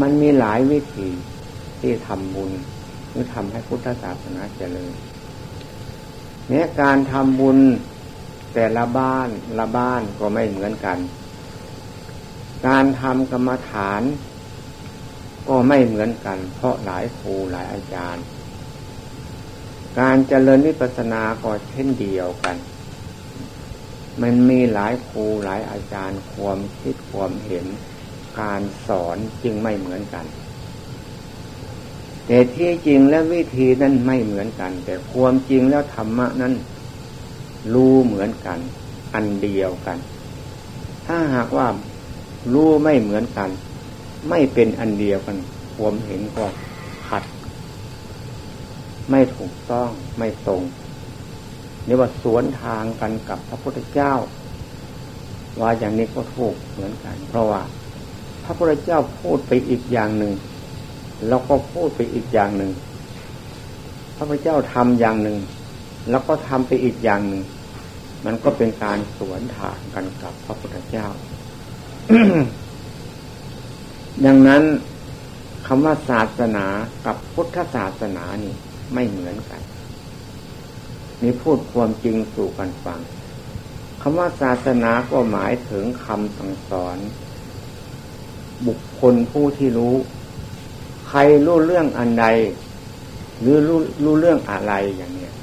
มันมีหลายวิธีที่ทำบุญหรือทำให้พุทธศาสนาเจริญแม้การทำบุญแต่ละบ้านละบ้านก็ไม่เหมือนกัน การทำกรรมฐาน ก็ไม่เหมือนกัน เพราะหลายครูหลายอาจารย์ การเจริญวิปัสสนาก็เช่นเดียวกัน มันมีหลายครูหลายอาจารย์ความคิดความเห็น การสอนจึงไม่เหมือนกัน แต่ที่จริงและวิธีนั้นไม่เหมือนกัน แต่ความจริงแล้วธรรมะนั้น รู้เหมือนกัน อันเดียวกัน ถ้าหากว่ารู้ไม่เหมือนกัน ไม่เป็นอันเดียวกันความเห็นก็ขัด ไม่ถูกต้องไม่ตรงนี่ว่าสวนทางกันกับพระพุทธเจ้า ว่าอย่างนี้ก็ถูกเหมือนกัน เพราะว่า ระพุทธเจ้าพูดไปอีกอย่างหนึ่งเราก็พูดไปอีกอย่างหนึ่ง พระพุทธเจ้าทำอย่างหนึ่ง แล้วก็ทำไปอีกอย่างหนึ่ง มันก็เป็นการสวนทางกันกับพระพุทธเจ้า ดังนั้นคำว่าศาสนากับพุทธศาสนานี่ไม่เหมือนกัน นี่พูดความจริงสู่กันฟังคำว่าศาสนาก็หมายถึงคำสั่งสอน บุคคลผู้ที่รู้ ใครรู้เรื่องอันใด หรือรู้รู้เรื่องอะไรอย่างเนี้ย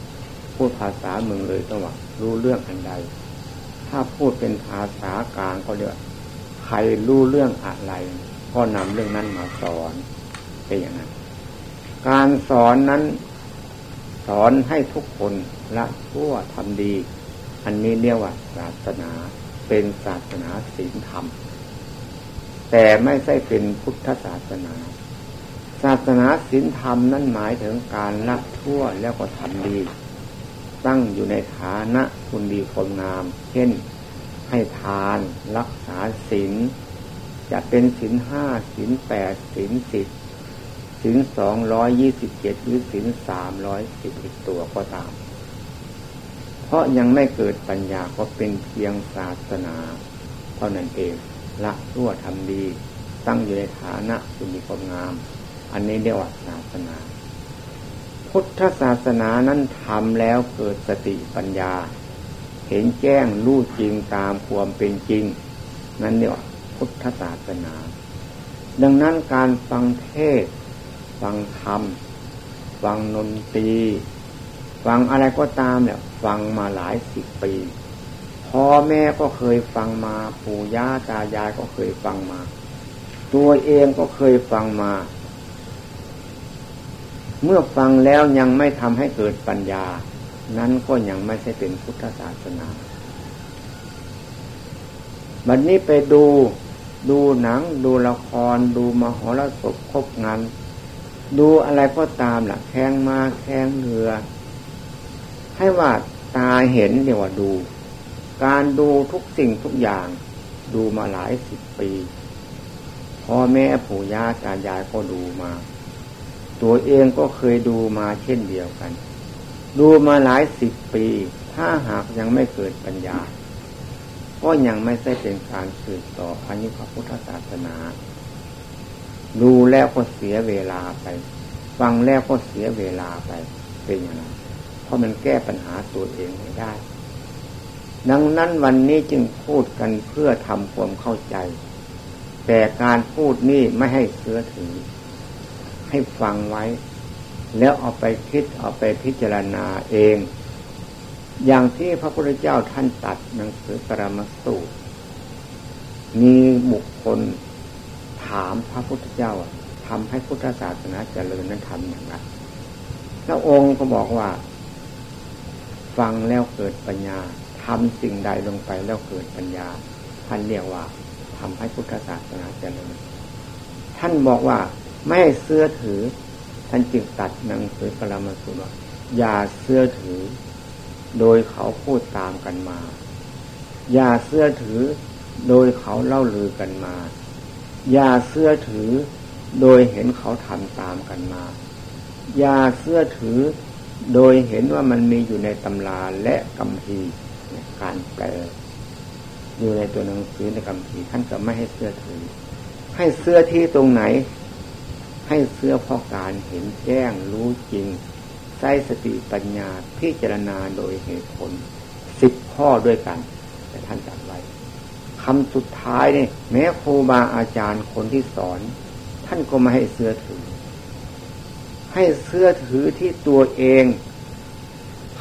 พูดภาษาเมืองเลยต้องว่ารู้เรื่องอันใด ถ้าพูดเป็นภาษากลางก็เรียกใครรู้เรื่องอะไรก็นำเรื่องนั้นมาสอนเป็นอย่างนั้น การสอนนั้นสอนให้ทุกคนละชั่วทำดี อันนี้เรียกว่าศาสนาเป็นศาสนาศีลธรรม แต่ไม่ใช่เป็นพุทธศาสนา ศาสนาศีลธรรมนั้นหมายถึงการละชั่วแล้วก็ทำดี ตั้งอยู่ในฐานะคุณดีคนงาม เช่น ให้ทานรักษาศีลจะเป็นศีลห้าศีลแปดศีลสิบศีลสองร้อยยี่สิบเจ็ดหรือศีลสามร้อยสิบอีกตัวก็ตาม เพราะยังไม่เกิดปัญญาก็เป็นเพียงศาสนาเท่านั้นเอง ละชั่วทำดี ตั้งอยู่ในฐานะคุณดีความงาม อันนี้เรียกว่าศาสนา พุทธศาสนานั้นทำแล้วเกิดสติปัญญา เห็นแจ้งรู้จริงตามความเป็นจริง นั่นเรียกว่าพุทธศาสนา ดังนั้นการฟังเทศ ฟังธรรม ฟังนนตรีฟังอะไรก็ตามเนี่ย ฟังมาหลายสิบปี พ่อแม่ก็เคยฟังมา ปู่ย่าตายายก็เคยฟังมา ตัวเองก็เคยฟังมา เมื่อฟังแล้วยังไม่ทำให้เกิดปัญญา นั้นก็ยังไม่ใช่เป็นพุทธศาสนาบัดนนี้ไปดูดูหนัง ดูละคร ดูมหรสพครบงานดูอะไรก็ตามล่ะ แข้งมาแข้งเรือ ให้ว่าตาเห็นเดี๋ยวว่าดู การดูทุกสิ่งทุกอย่าง ดูมาหลายสิบปีพ่อแม่ปู่ย่าตายายก็ดูมา ตัวเองก็เคยดูมาเช่นเดียวกัน ดูมาหลายสิบปี ถ้าหากยังไม่เกิดปัญญา ก็ยังไม่ใช่เป็นการสืบต่ออายุพระพุทธศาสนา ดูแล้วก็เสียเวลาไป ฟังแล้วก็เสียเวลาไปเป็นอย่างนั้นเพราะมันแก้ปัญหาตัวเองไม่ได้ ดังนั้นวันนี้จึงพูดกันเพื่อทำความเข้าใจ แต่การพูดนี่ไม่ให้เสือถือ ให้ฟังไว้ แล้วเอาไปคิดเอาไปพิจารณาเอง อย่างที่พระพุทธเจ้าท่านตัดหนังสือปรมสูตร มีบุคคลถามพระพุทธเจ้าทำให้พุทธศาสนาเจริญนั้นทำอย่างไรแล้วองค์ก็บอกว่า ฟังแล้วเกิดปัญญา ทำสิ่งใดลงไปแล้วเกิดปัญญา ท่านเรียกว่าทำให้พุทธศาสนาเจริญท่านบอกว่าไม่เสื้อถือ ท่านจึงตัดหนังสือปรมาสุรอย่าเสื้อถือ โดยเขาพูดตามกันมา อย่าเสื้อถือ โดยเขาเล่าลือกันมา อย่าเสื้อถือ โดยเห็นเขาทำตามกันมา อย่าเสื้อถือ โดยเห็นว่ามันมีอยู่ในตำราและกำพี การแปลอยู่ในตัวหนังสือในคำพีท่านก็ไม่ให้เสื้อถือ ให้เสื้อที่ตรงไหน ให้เสื้อพราะการเห็นแจ้งรู้จริงใช้สติปัญญาพิจารณาโดยเหตุผลสิบข้อด้วยกัน แต่ท่านจัดไว้คำสุดท้ายนี่แม้ครูบาอาจารย์คนที่สอน ท่านก็ไม่ให้เสื้อถือ ให้เสื้อถือที่ตัวเอง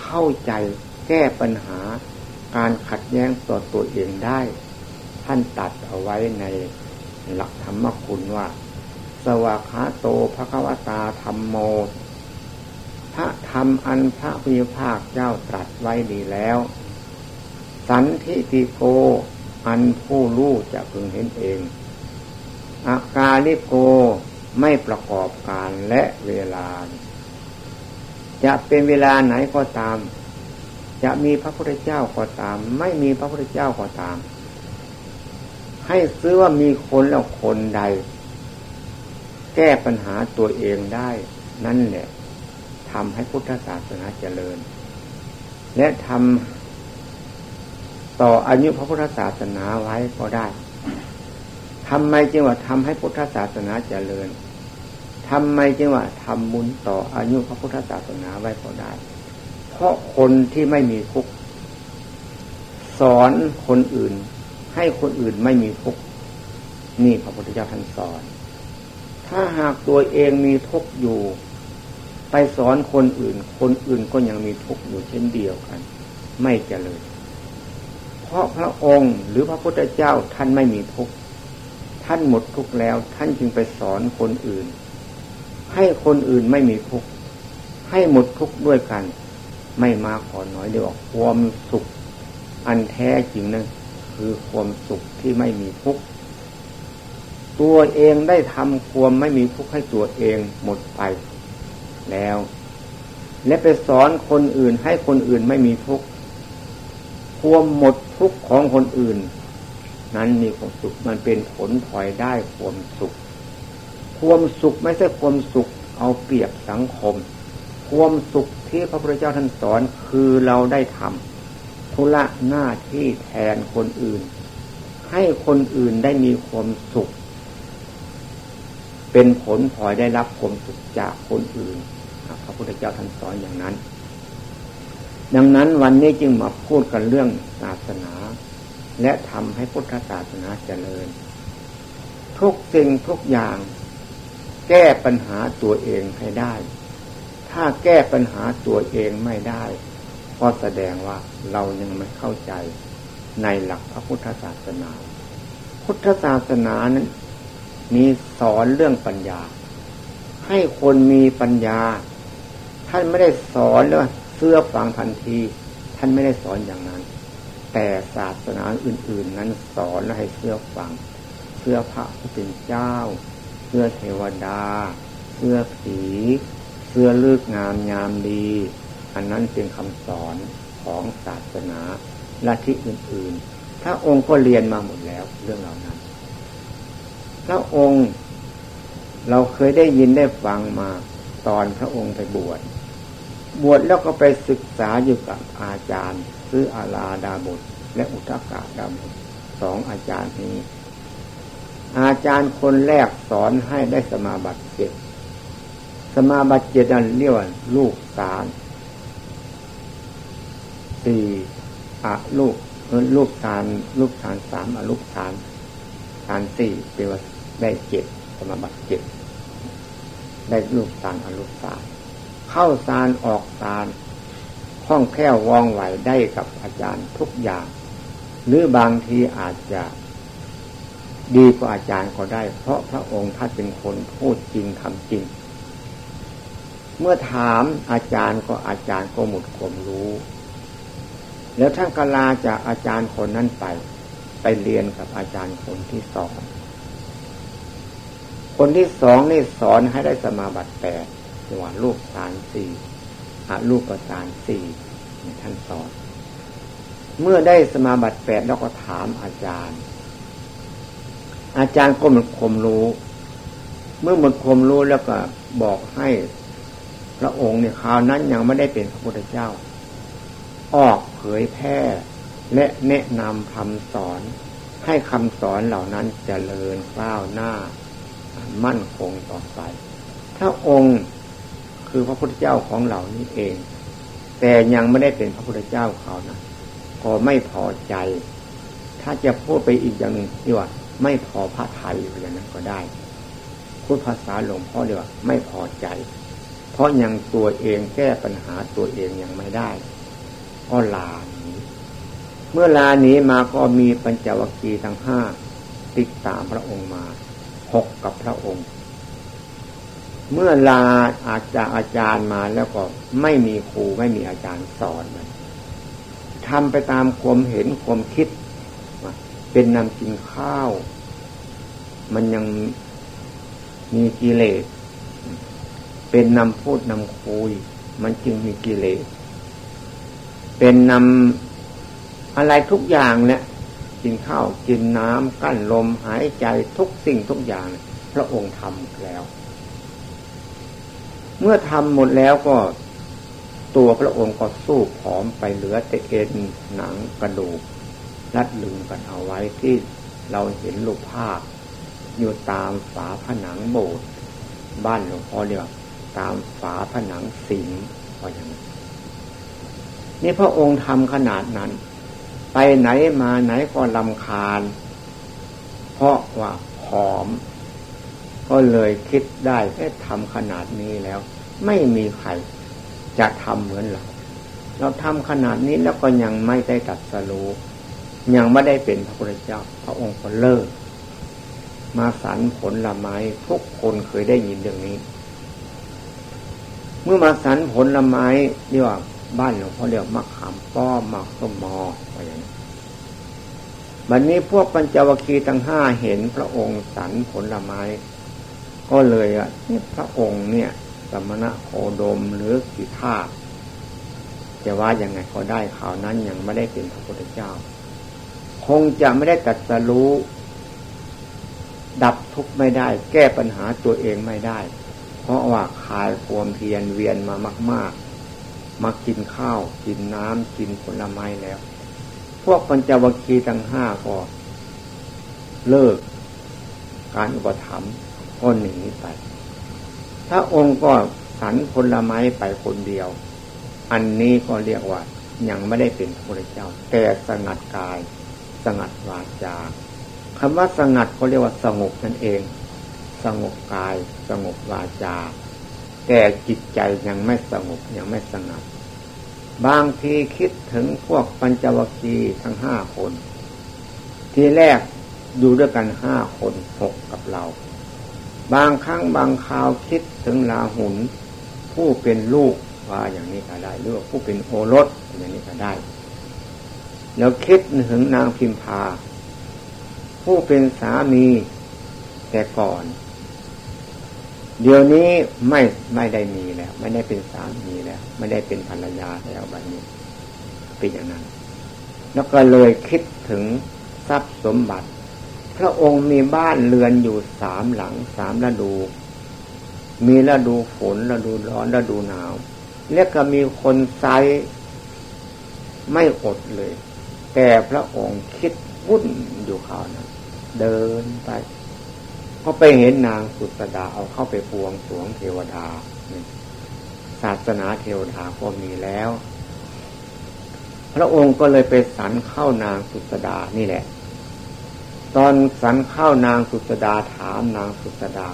เข้าใจแก้ปัญหา การขัดแย้งต่อตัวเองได้ ท่านตัดเอาไว้ในหลักธรรมคุณว่า สวากาโตภควตาธรรมโม พระธรรมอันพระพิภาคเจ้าตรัสไว้ดีแล้ว สันทิติโกอันผู้รู้จะพึงเห็นเอง อากาลิโกไม่ประกอบการและเวลา จะเป็นเวลาไหนก็ตาม จะมีพระพุทธเจ้าก็ตาม ไม่มีพระพุทธเจ้าก็ตาม ให้ซื้อว่ามีคนแล้วคนใด แก้ปัญหาตัวเองได้ นั่นแหละทำให้พุทธศาสนาเจริญ และทำต่ออายุพระพุทธศาสนาไว้ก็ได้ทำไมจึงว่าทำให้พุทธศาสนาเจริญทำไมจึงว่าทำบุญต่ออายุพระพุทธศาสนาไว้ก็ได้ เพราะคนที่ไม่มีทุกข์สอนคนอื่น ให้คนอื่นไม่มีทุกข์นี่พระพุทธเจ้าท่านสอน ถ้าหากตัวเองมีทุกข์อยู่ ไปสอนคนอื่น คนอื่นก็ยังมีทุกข์อยู่เช่นเดียวกัน ไม่เจริญพราะพระองค์หรือพระพุทธเจ้าท่านไม่มีทุกข์ท่านหมดทุกข์แล้ว ท่านจึงไปสอนคนอื่น ให้คนอื่นไม่มีทุกข์ให้หมดทุกข์ด้วยกัน ไม่มาขอน้อยเดียวความสุข อันแท้จริงนั่นคือความสุขที่ไม่มีทุกข์ตัวเองได้ทำความไม่มีทุกข์ให้ตัวเองหมดไปแล้ว และไปสอนคนอื่นให้คนอื่นไม่มีทุกข์ความหมดทุกข์ของคนอื่น นั้นมีความสุขมันเป็นผลพลอยได้ความสุข ความสุขไม่ใช่ความสุขเอาเปรียบสังคม ความสุขที่พระพุทธเจ้าท่านสอนคือเราได้ทำธุระหน้าที่แทนคนอื่น ให้คนอื่นได้มีความสุข เป็นผลพลอยได้รับความสุขจากคนอื่นพระพุทธเจ้าท่านสอนอย่างนั้น ดังนั้นวันนี้จึงมาพูดกันเรื่องศาสนา และทำให้พุทธศาสนาเจริญ ทุกสิ่งทุกอย่าง แก้ปัญหาตัวเองให้ได้ ถ้าแก้ปัญหาตัวเองไม่ได้ก็แสดงว่าเรายังไม่เข้าใจในหลักพระพุทธศาสนา พุทธศาสนานั้นมีสอนเรื่องปัญญา ให้คนมีปัญญา ท่านไม่ได้สอนเลยเสื้อฟังทันที ท่านไม่ได้สอนอย่างนั้น แต่ศาสนาอื่น ๆ นั้นสอนให้เสื้อฟังเสื้อพระผู้เป็นเจ้าเสื้อเทวดาเสื้อผี เสื้อเลือกงามยามดี อันนั้นเป็นคำสอนของศาสนาลัทธิอื่นๆพระองค์ก็เรียนมาหมดแล้วเรื่องเหล่านั้น พระองค์เราเคยได้ยินได้ฟังมาตอนพระองค์ไปบวช บวชแล้วก็ไปศึกษาอยู่กับอาจารย์คืออาลาดาบุตรและอุทกาดาบุตรสองอาจารย์นี้ อาจารย์คนแรกสอนให้ได้สมาบัติเจ็ด สมาบัติเจดนั้นเรียกว่าลูกสารสี่อะลูกลูกสารลูกสารสามอลูกสารสารสี่เป็นว่าได้เจ็ดสมาบัติเจ็ดได้ลูกสารอลูกสารเข้าสารออกสารคล่องแคล่วว่องไหวได้กับอาจารย์ทุกอย่าง หรือบางทีอาจจะดีกว่าอาจารย์ก็ได้ เพราะพระองค์ท่านเป็นคนพูดจริงทำจริง เมื่อถามอาจารย์ก็อาจารย์ก็หมดความรู้ แล้วท่านกลาจากอาจารย์คนนั้นไป ไปเรียนกับอาจารย์คนที่สอง คนที่สองนี่สอนให้ได้สมาบัติแปดจังหวะลูกสารสี่อาลูกประสานสี่ท่านสอน เมื่อได้สมาบัติแปดแล้วก็ถามอาจารย์ อาจารย์ก็หมดความรู้ เมื่อหมดความรู้แล้วก็บอกให้ ระองค์เนี่ยคราวนั้นยังไม่ได้เป็นพระพุทธเจ้า ออกเผยแพร่และแนะนำคำสอน ให้คำสอนเหล่านั้นเจริญก้าวหน้า มั่นคงต่อไป ถ้าองค์คือพระพุทธเจ้าของเหล่านี้เอง แต่ยังไม่ได้เป็นพระพุทธเจ้าเขานะก็ไม่พอใจ ถ้าจะพูดไปอีกอย่างหนึ่งที่ว่าไม่พอพระไทยอย่างนั้นก็ได้พูดภาษาหลวงพ่อเดียวไม่พอใจ เพราะยังตัวเองแก้ปัญหาตัวเองยังไม่ได้ก็ลาหนีเมื่อลาหนีมาก็มีปัญจวัคคีย์ทั้งห้าติดตามพระองค์มาหกกับพระองค์ เมื่อลาอาจารย์อาจารย์มาแล้วก็ไม่มีครูไม่มีอาจารย์สอนมันทำไปตามความเห็นความคิด เป็นนำกินข้าว มันยังมีกิเลส เป็นนำพูดนำคุย มันจึงมีกิเลส เป็นนำอะไรทุกอย่างเนี่ยกินข้าวกินน้ำกั้นลมหายใจทุกสิ่งทุกอย่าง พระองค์ทำแล้ว เมื่อทำหมดแล้วก็ตัวพระองค์ก็สู้ผอมไปเหลือแต่เอ็นหนังกระดูกรัดลึงกันเอาไว้ที่เราเห็นรูปภาพ อยู่ตามฝาผนังโบสถ์บ้านหลวงพ่อเรียก ตามฝาผนังสิงว่าอย่างนี้นี่พระองค์ทำขนาดนั้น ไปไหนมาไหนก็ลำคาญ เพราะว่าผอม ก็เลยคิดได้แค่ทำขนาดนี้แล้ว ไม่มีใครจะทำเหมือนเราเราทำขนาดนี้แล้วก็ยังไม่ได้ตัดสรู้ยังไม่ได้เป็นพระพุทธเจ้า พระองค์ก็เลิก มาสรรผลละไม้ทุกคนเคยได้ยินเรื่องนี้ เมื่อมาสรรผลละไม้เรียกว่าบ้านหลวงพ่อเรียกมะขามป้อมมะส้มมออะไรอย่างนี้บัดนนี้พวกปัญจวคีทั้งห้าเห็นพระองค์สรรผลไม้ ก็เลยอะนี่พระองค์เนี่ย สมณะโคดมหรือสิทธาจะว่ายังไงก็ได้ข่าวนั้นยังไม่ได้เป็นพระพุทธเจ้า คงจะไม่ได้ตัดสรู้ ดับทุกข์ไม่ได้ แก้ปัญหาตัวเองไม่ได้ เพราะว่าคายความเพียรเวียนมามาก ๆ มากินข้าว กินน้ำกินผลไม้แล้ว พวกปัญจวัคคีย์ทั้งห้าก็เลิกการอุปถัมภ์ก็หนีไป ถ้าองค์ก็สันผลไม้ไปคนเดียว อันนี้ก็เรียกว่ายังไม่ได้เป็นพระเจ้า แต่สงัดกาย สงัดวาจาคำว่าสงัดเขาเรียกว่าสงบนั่นเอง สงบกาย สงบวาจา แต่จิตใจยังไม่สงบยังไม่สงัดบางทีคิดถึงพวกปัญจวัคคีย์ทั้งห้าคน ทีแรกอยู่ด้วยกันห้าคนหกกับเรา บางครั้งบางคราวคิดถึงลาหุน ผู้เป็นลูกว่าอย่างนี้ก็ได้หรือว่าผู้เป็นโอรสอย่างนี้ก็ได้ แล้วคิดถึงนางพิมพา ผู้เป็นสามีแต่ก่อน เดี๋ยวนี้ไม่ไม่ได้มีแล้ว ไม่ได้เป็นสามีแล้ว ไม่ได้เป็นภรรยาแล้วแบบนี้เป็นอย่างนั้น แล้วก็เลยคิดถึงทรัพย์สมบัติ พระองค์มีบ้านเรือนอยู่สามหลังสามฤดู มีฤดูฝนฤดูร้อนฤดูหนาวและก็มีคนไซไม่อดเลย แต่พระองค์คิดวุ่นอยู่ข่าวนั้นเดินไป เขาไปเห็นนางสุตดาเอาเข้าไปปวงสวงเทวดาศาสนาเทวดาก็มีแล้ว พระองค์ก็เลยไปสรรเข้านางสุตดานี่แหละ ตอนสรรเข้านางสุตดาถามนางสุตดา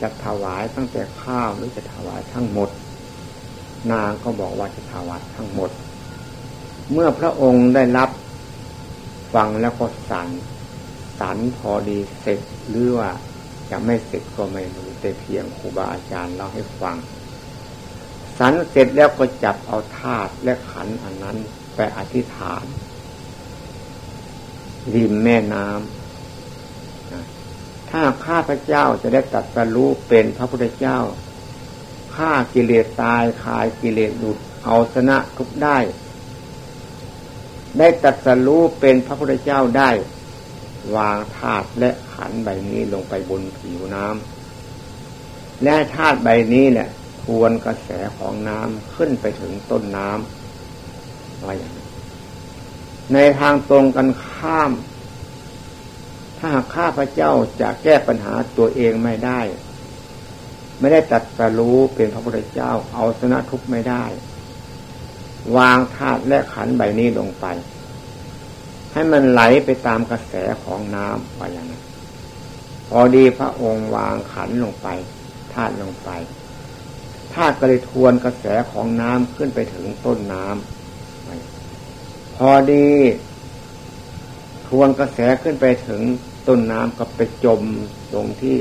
จะถวายตั้งแต่ข้าวหรือจะถวายทั้งหมด นางก็บอกว่าจะถวายทั้งหมด เมื่อพระองค์ได้รับฟังแล้วก็สั่น สันพอดีเสร็จหรือว่าจะไม่เสร็จก็ไม่รู้แต่เพียงครูบาอาจารย์เราให้ฟังสันเสร็จแล้วก็จับเอาธาตุและขันอันนั้นไปอธิษฐาน ริมแม่น้ำถ้าข้าพระเจ้าจะได้ตัดสรู้เป็นพระพุทธเจ้าฆ่ากิเลสตายขายกิเลสหลุดเอาชนะทุกได้ ได้ตัดสรู้เป็นพระพุทธเจ้าได้ วางธาตุและขันใบนี้ลงไปบนผิวน้ำและธาตุใบนี้เนี่ยทวนกระแสของน้ำขึ้นไปถึงต้นน้ำว่าอย่างนี้ในทางตรงกันข้าม ถ้าหากข้าพระเจ้าจะแก้ปัญหาตัวเองไม่ได้ ไม่ได้ตัดสรู้เป็นพระพุทธเจ้าเอาชนะทุกข์ไม่ได้ วางธาตุและขันใบนี้ลงไป ให้มันไหลไปตามกระแสของน้ำว่าอย่างนั้นพอดีพระองค์วางขันลงไปธาตุลงไปธาตุก็เลยทวนกระแสของน้ำขึ้นไปถึงต้นน้ำพอดี ทวนกระแสขึ้นไปถึงต้นน้ำก็ไปจมตรงที่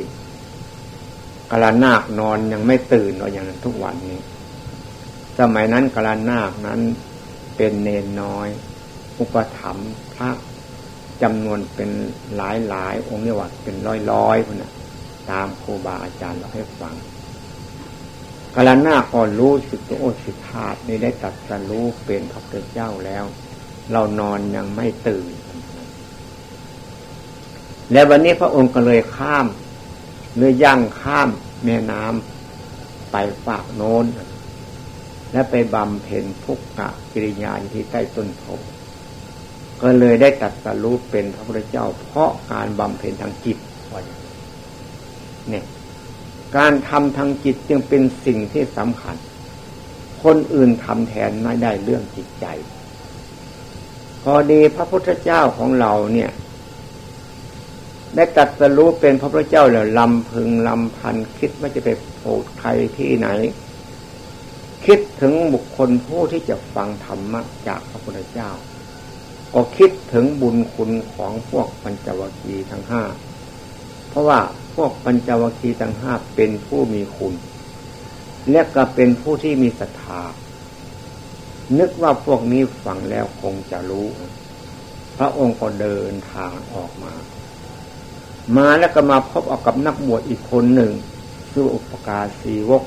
กระนาคนอนยังไม่ตื่นเราอย่างนั้นทุกวันนี้ สมัยนั้นกระนาคนั้นเป็นเนนน้อย อุปถัมภ์พระจำนวนเป็นหลายหลายองค์เรียกว่าเป็นร้อยร้อยคนนะตามครูบาอาจารย์เราให้ฟังกาลนาก่อนรู้สึกตัวโอสิธาตนี่ได้ตัดสรู้เป็นพระพุทธเจ้าแล้ว เรานอนยังไม่ตื่น และวันนี้พระองค์ก็เลยข้ามเลยย่างข้ามแม่น้ำไปฝากโน้น และไปบำเพ็ญพุกกะกิริยาที่ใต้ต้นโพ ก็เลยได้ตัดสรู้เป็นพระพุทธเจ้า เพราะการบำเพ็ญทางจิตเนี่ยการทำทางจิตจึงเป็นสิ่งที่สำคัญ คนอื่นทำแทนไม่ได้เรื่องจิตใจ พอดีพระพุทธเจ้าของเราเนี่ย ได้ตัดสรู้เป็นพระพุทธเจ้าแล้วลำพึงลำพันคิดว่าจะไปโผล่ใครที่ไหน คิดถึงบุคคลผู้ที่จะฟังธรรมะจากพระพุทธเจ้า ก็คิดถึงบุญคุณของพวกปัญจวัคคีย์ทั้งห้า เพราะว่าพวกปัญจวัคคีย์ทั้งห้าเป็นผู้มีคุณ และก็เป็นผู้ที่มีศรัทธา นึกว่าพวกนี้ฟังแล้วคงจะรู้ พระองค์ก็เดินทางออกมา มาแล้วก็มาพบออกกับนักบวชอีกคนหนึ่งชื่ออุปการศีวก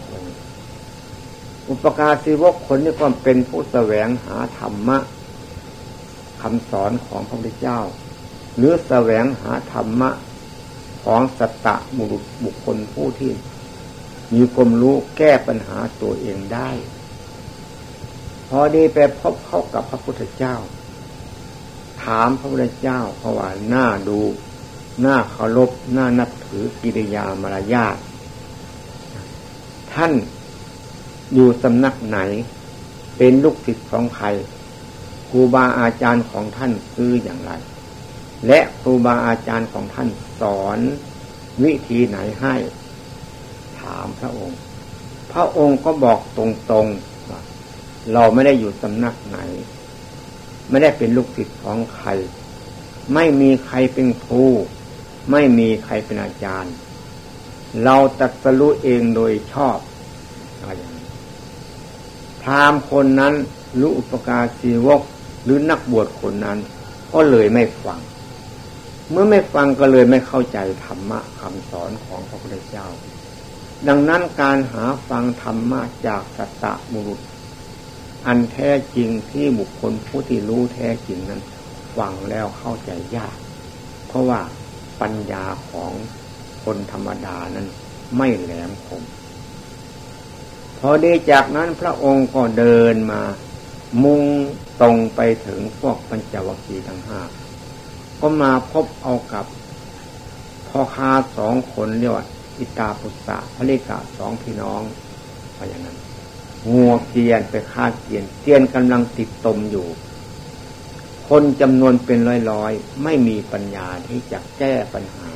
อุปการศีวกคนนี้ก็เป็นผู้แสวงหาธรรมะ คำสอนของพระพุทธเจ้า หรือแสวงหาธรรมะของสัตตะบุรุษบุคคลผู้ที่ มีความรู้แก้ปัญหาตัวเองได้ พอดีไปพบเข้ากับพระพุทธเจ้า ถามพระพุทธเจ้าเพราะว่าหน้าดูหน้าเคารพหน้านับถือกิริยามารยาทท่านอยู่สำนักไหน เป็นลูกศิษย์ของใคร รูบาอาจารย์ของท่านคืออย่างไร และครูบาอาจารย์ของท่านสอนวิธีไหนให้ ถามพระองค์ พระองค์ก็บอกตรงๆว่าเราไม่ได้อยู่สำนักไหน ไม่ได้เป็นลูกศิษย์ของใคร ไม่มีใครเป็นครูไม่มีใครเป็นอาจารย์ เราตัดสรู้เองโดยชอบอะไรอย่างนี้พรามคนนั้นรู้อุปการศีวก หรือนักบวชคนนั้น ก็เลยไม่ฟัง เมื่อไม่ฟังก็เลยไม่เข้าใจธรรมะคำสอนของพระพุทธเจ้า ดังนั้นการหาฟังธรรมะจากสัตตะมุรุษ อันแท้จริงที่บุคคลผู้ที่รู้แท้จริงนั้นฟังแล้วเข้าใจยาก เพราะว่าปัญญาของคนธรรมดานั้นไม่แหลมคมพอดีจากนั้นพระองค์ก็เดินมา มุ่ง ตรงไปถึงพวกปัญจวัคคีย์ทั้งห้าก็มาพบเอากับพ่อค้าสองคนเรียกว่าอิตาปุษะพระเลกาสองพี่น้องไรอย่างนั้นงัวเกียนไปฆ่าเกียนเกียนกำลังติดตมอยู่ คนจำนวนเป็นร้อยๆ ไม่มีปัญญาที่จะแก้ปัญหา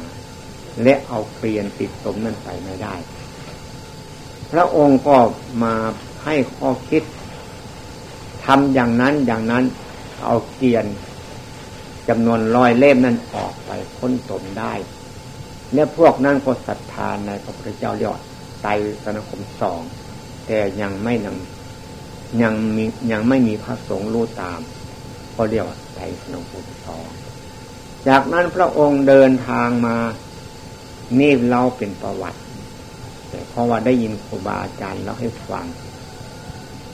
และเอาเกลียนติดตมนั่นไปไม่ได้ พระองค์ก็มาให้ข้อคิด ทำอย่างนั้นอย่างนั้นเอาเกียนจำนวนร้อยเล่มนั้นออกไปพ้นตนได้ เนี่ยพวกนั้นก็ศรัทธานในพระพุทธเจ้าเรียกไตรสนคมสอง แต่ยังไม่นำยังมียังไม่มีพระสงฆ์รู้ตาม ก็เรียกว่าไตรสนคมสอง จากนั้นพระองค์เดินทางมานี่เล่าเป็นประวัติแต่เพราะว่าได้ยินครูบาอาจารย์เล่าให้ฟัง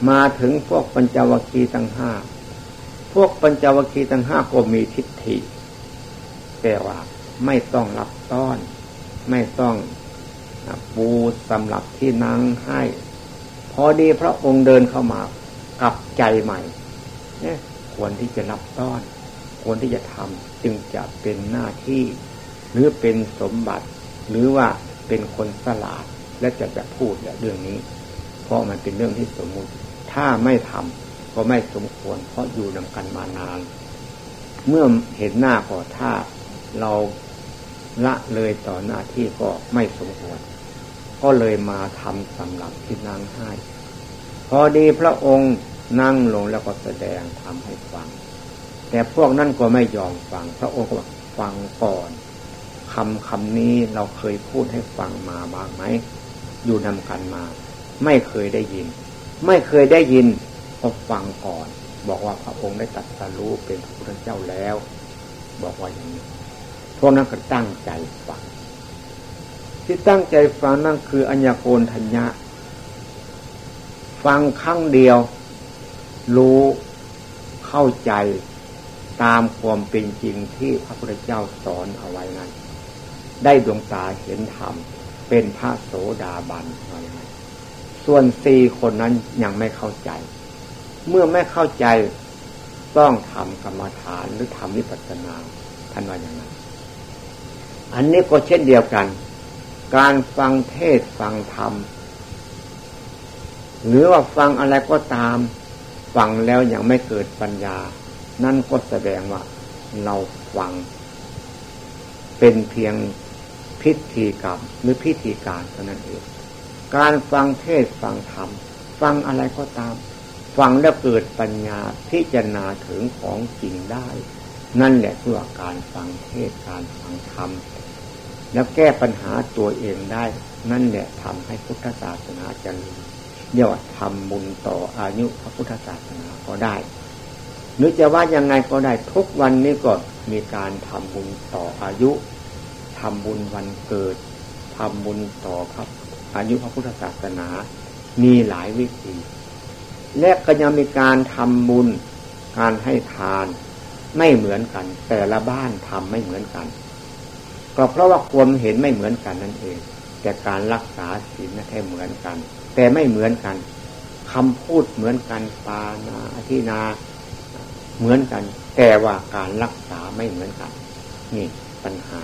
มาถึงพวกปัญจวัคคีย์ทั้งห้า พวกปัญจวัคคีย์ทั้งห้าก็มีทิฏฐิ แต่ว่าไม่ต้องรับต้อน ไม่ต้องปูสำหรับที่นั่งให้ พอดีพระองค์เดินเข้ามากับใจใหม่เนี่ยควรที่จะรับต้อน ควรที่จะทำจึงจะเป็นหน้าที่ หรือเป็นสมบัติ หรือว่าเป็นคนสลาดและจะจะพูดเรื่องนี้ เพราะมันเป็นเรื่องที่สมมุติ ถ้าไม่ทำก็ไม่สมควร เพราะอยู่นำกันมานาน เมื่อเห็นหน้าก็ถ้าเราละเลยต่อหน้าที่ก็ไม่สมควร ก็เลยมาทำสำหรับที่นั่งให้ พอดีพระองค์นั่งลงแล้วก็แสดงทำให้ฟัง แต่พวกนั้นก็ไม่ยอมฟัง พระองค์ก็ฟังก่อนคำคำนี้เราเคยพูดให้ฟังมาบ้างไหม อยู่นำกันมา ไม่เคยได้ยิน ไม่เคยได้ยินก็ฟังก่อน บอกว่าพระองค์ได้ตัดสรู้เป็นพระพุทธเจ้าแล้ว บอกว่าอย่างนี้พวกนั้นก็ตั้งใจฟัง ที่ตั้งใจฟังนั่นคืออัญญโกณทัญญะ ฟังครั้งเดียว รู้เข้าใจตามความเป็นจริงที่พระพุทธเจ้าสอนเอาไว้นั้น ได้ดวงตาเห็นธรรมเป็นพระโสดาบันอะไร ส่วนสี่คนนั้นยังไม่เข้าใจ เมื่อไม่เข้าใจต้องทำกรรมฐานหรือทำวิปัสสนาท่านว่าอย่างนั้น อันนี้ก็เช่นเดียวกัน การฟังเทศฟังธรรมหรือว่าฟังอะไรก็ตาม ฟังแล้วยังไม่เกิดปัญญา นั่นก็แสดงว่าเราฟัง เป็นเพียงพิธีกรรมหรือพิธีการเท่านั้นเอง การฟังเทศฟังธรรม ฟังอะไรก็ตาม ฟังแล้วเกิดปัญญาพิจารณาถึงของจริงได้ นั่นแหละคือการฟังเทศการฟังธรรม แล้วแก้ปัญหาตัวเองได้ นั่นแหละทำให้พุทธศาสนาเจริญเรียกว่าทำบุญต่ออายุพระพุทธศาสนาก็ได้หรือจะว่ายังไงก็ได้ทุกวันนี้ก็มีการทำบุญต่ออายุทำบุญวันเกิดทำบุญต่อพระ อายุพระพุทธศาสนามีหลายวิธี และก็ยังมีการทำบุญการให้ทานไม่เหมือนกัน แต่ละบ้านทำไม่เหมือนกัน ก็เพราะว่าความเห็นไม่เหมือนกันนั่นเอง แต่การรักษาศีลแค่เหมือนกัน แต่ไม่เหมือนกันคำพูดเหมือนกันปานาอธินาเหมือนกัน แต่ว่าการรักษาไม่เหมือนกัน นี่ปัญหา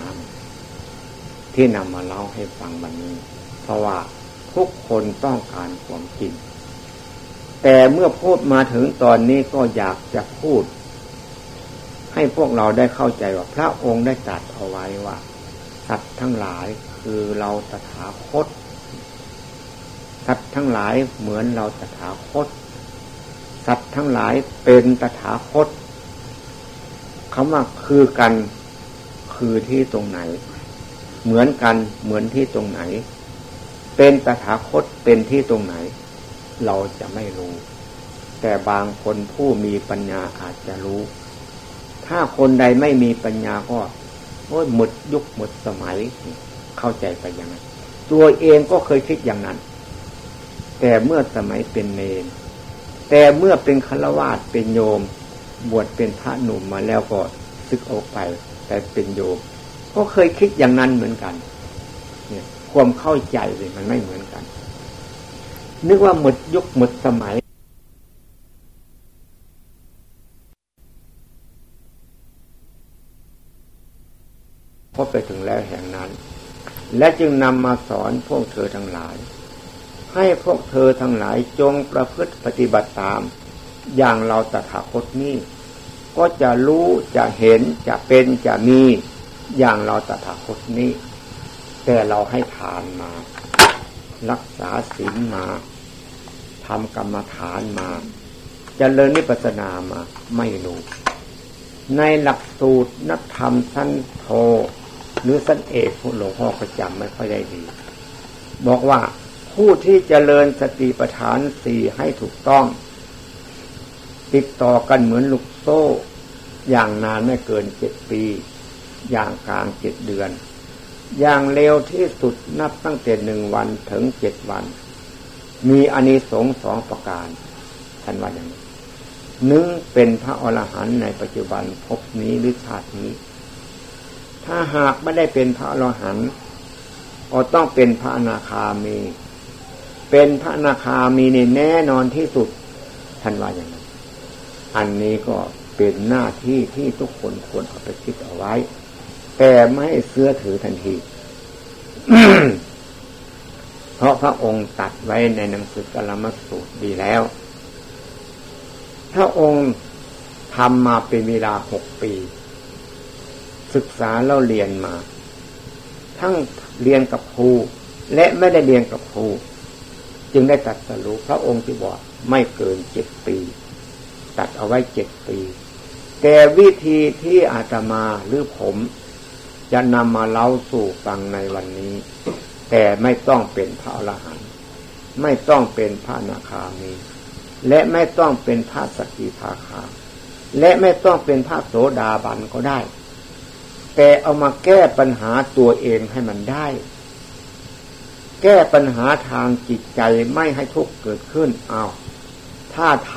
ที่นำมาเล่าให้ฟังวันนี้ เพราะว่าทุกคนต้องการความจริง แต่เมื่อพูดมาถึงตอนนี้ก็อยากจะพูด ให้พวกเราได้เข้าใจว่าพระองค์ได้ตรัสเอาไว้ว่าสัตว์ทั้งหลายคือเราตถาคตสัตว์ทั้งหลายเหมือนเราตถาคต สัตว์ทั้งหลายเป็นตถาคตคำว่าคือกันคือที่ตรงไหน เหมือนกันเหมือนที่ตรงไหน เป็นตถาคตเป็นที่ตรงไหน เราจะไม่รู้ แต่บางคนผู้มีปัญญาอาจจะรู้ ถ้าคนใดไม่มีปัญญาก็โอ้ยหมดยุคหมดสมัย เข้าใจไปอย่างนั้น ตัวเองก็เคยคิดอย่างนั้น แต่เมื่อสมัยเป็นเนรแต่เมื่อเป็นฆราวาสเป็นโยม บวชเป็นพระหนุ่มมาแล้วก็ซึกออกไป แต่เป็นโยม ก็เคยคิดอย่างนั้นเหมือนกัน ความเข้าใจเลยมันไม่เหมือนกัน นึกว่าหมดยุคหมดสมัยพบไปถึงแล้วแห่งนั้น และจึงนำมาสอนพวกเธอทั้งหลาย ให้พวกเธอทั้งหลายจงประพฤติปฏิบัติตาม อย่างเราตถาคตนี้ ก็จะรู้จะเห็นจะเป็นจะมีอย่างเราตถาคตนี้ แต่เราให้ทานมา รักษาศีลมาทำกรรมฐานมาจเจริญนิพพานามา ไม่รู้ ในหลักสูตรนักธรรมชั้นโท หรือสันเอกหลวงพ่อก็จำไม่ค่อยได้ดี บอกว่าผู้ที่เจริญสติปัฏฐานสี่ให้ถูกต้อง ติดต่อกันเหมือนลูกโซ่ อย่างนานไม่เกินเจ็ดปี อย่างกลางเจ็ดเดือน อย่างเร็วที่สุดนับตั้งแต่หนึ่งวันถึงเจ็ดวัน มีอานิสงส์สองประการท่านว่าอย่างนี้หนึ่งเป็นพระอรหันต์ในปัจจุบันพบนี้หรือชาตินี้ ถ้าหากไม่ได้เป็นพระอรหันต์ก็ต้องเป็นพระอนาคามี เป็นพระอนาคามีในแน่นอนที่สุดท่านว่าอย่างนั้น อันนี้ก็เป็นหน้าที่ที่ทุกคนควรเอาไปคิดเอาไว้ แต่ไม่เสื้อถือทันทีเพราะพระองค์ตัดไว้ในหนังสือกลมสูตรดีแล้ว พระองค์ทำมาเป็นเวลาหกปี ศึกษาแล้วเรียนมา ทั้งเรียนกับครูและไม่ได้เรียนกับครูจึงได้ตัดสรุปพระองค์ที่บอกไม่เกินเจ็ดปี ตัดเอาไว้เจ็ดปี แต่วิธีที่อาตมาหรือผม จะนำมาเล่าสู่ฟังในวันนี้ แต่ไม่ต้องเป็นพระอรหันต์ไม่ต้องเป็นพระนาคามี และไม่ต้องเป็นพระสกิทาคา และไม่ต้องเป็นพระโสดาบันก็ได้ แต่เอามาแก้ปัญหาตัวเองให้มันได้ แก้ปัญหาทางจิตใจไม่ให้ทุกข์เกิดขึ้นเอาถ้าท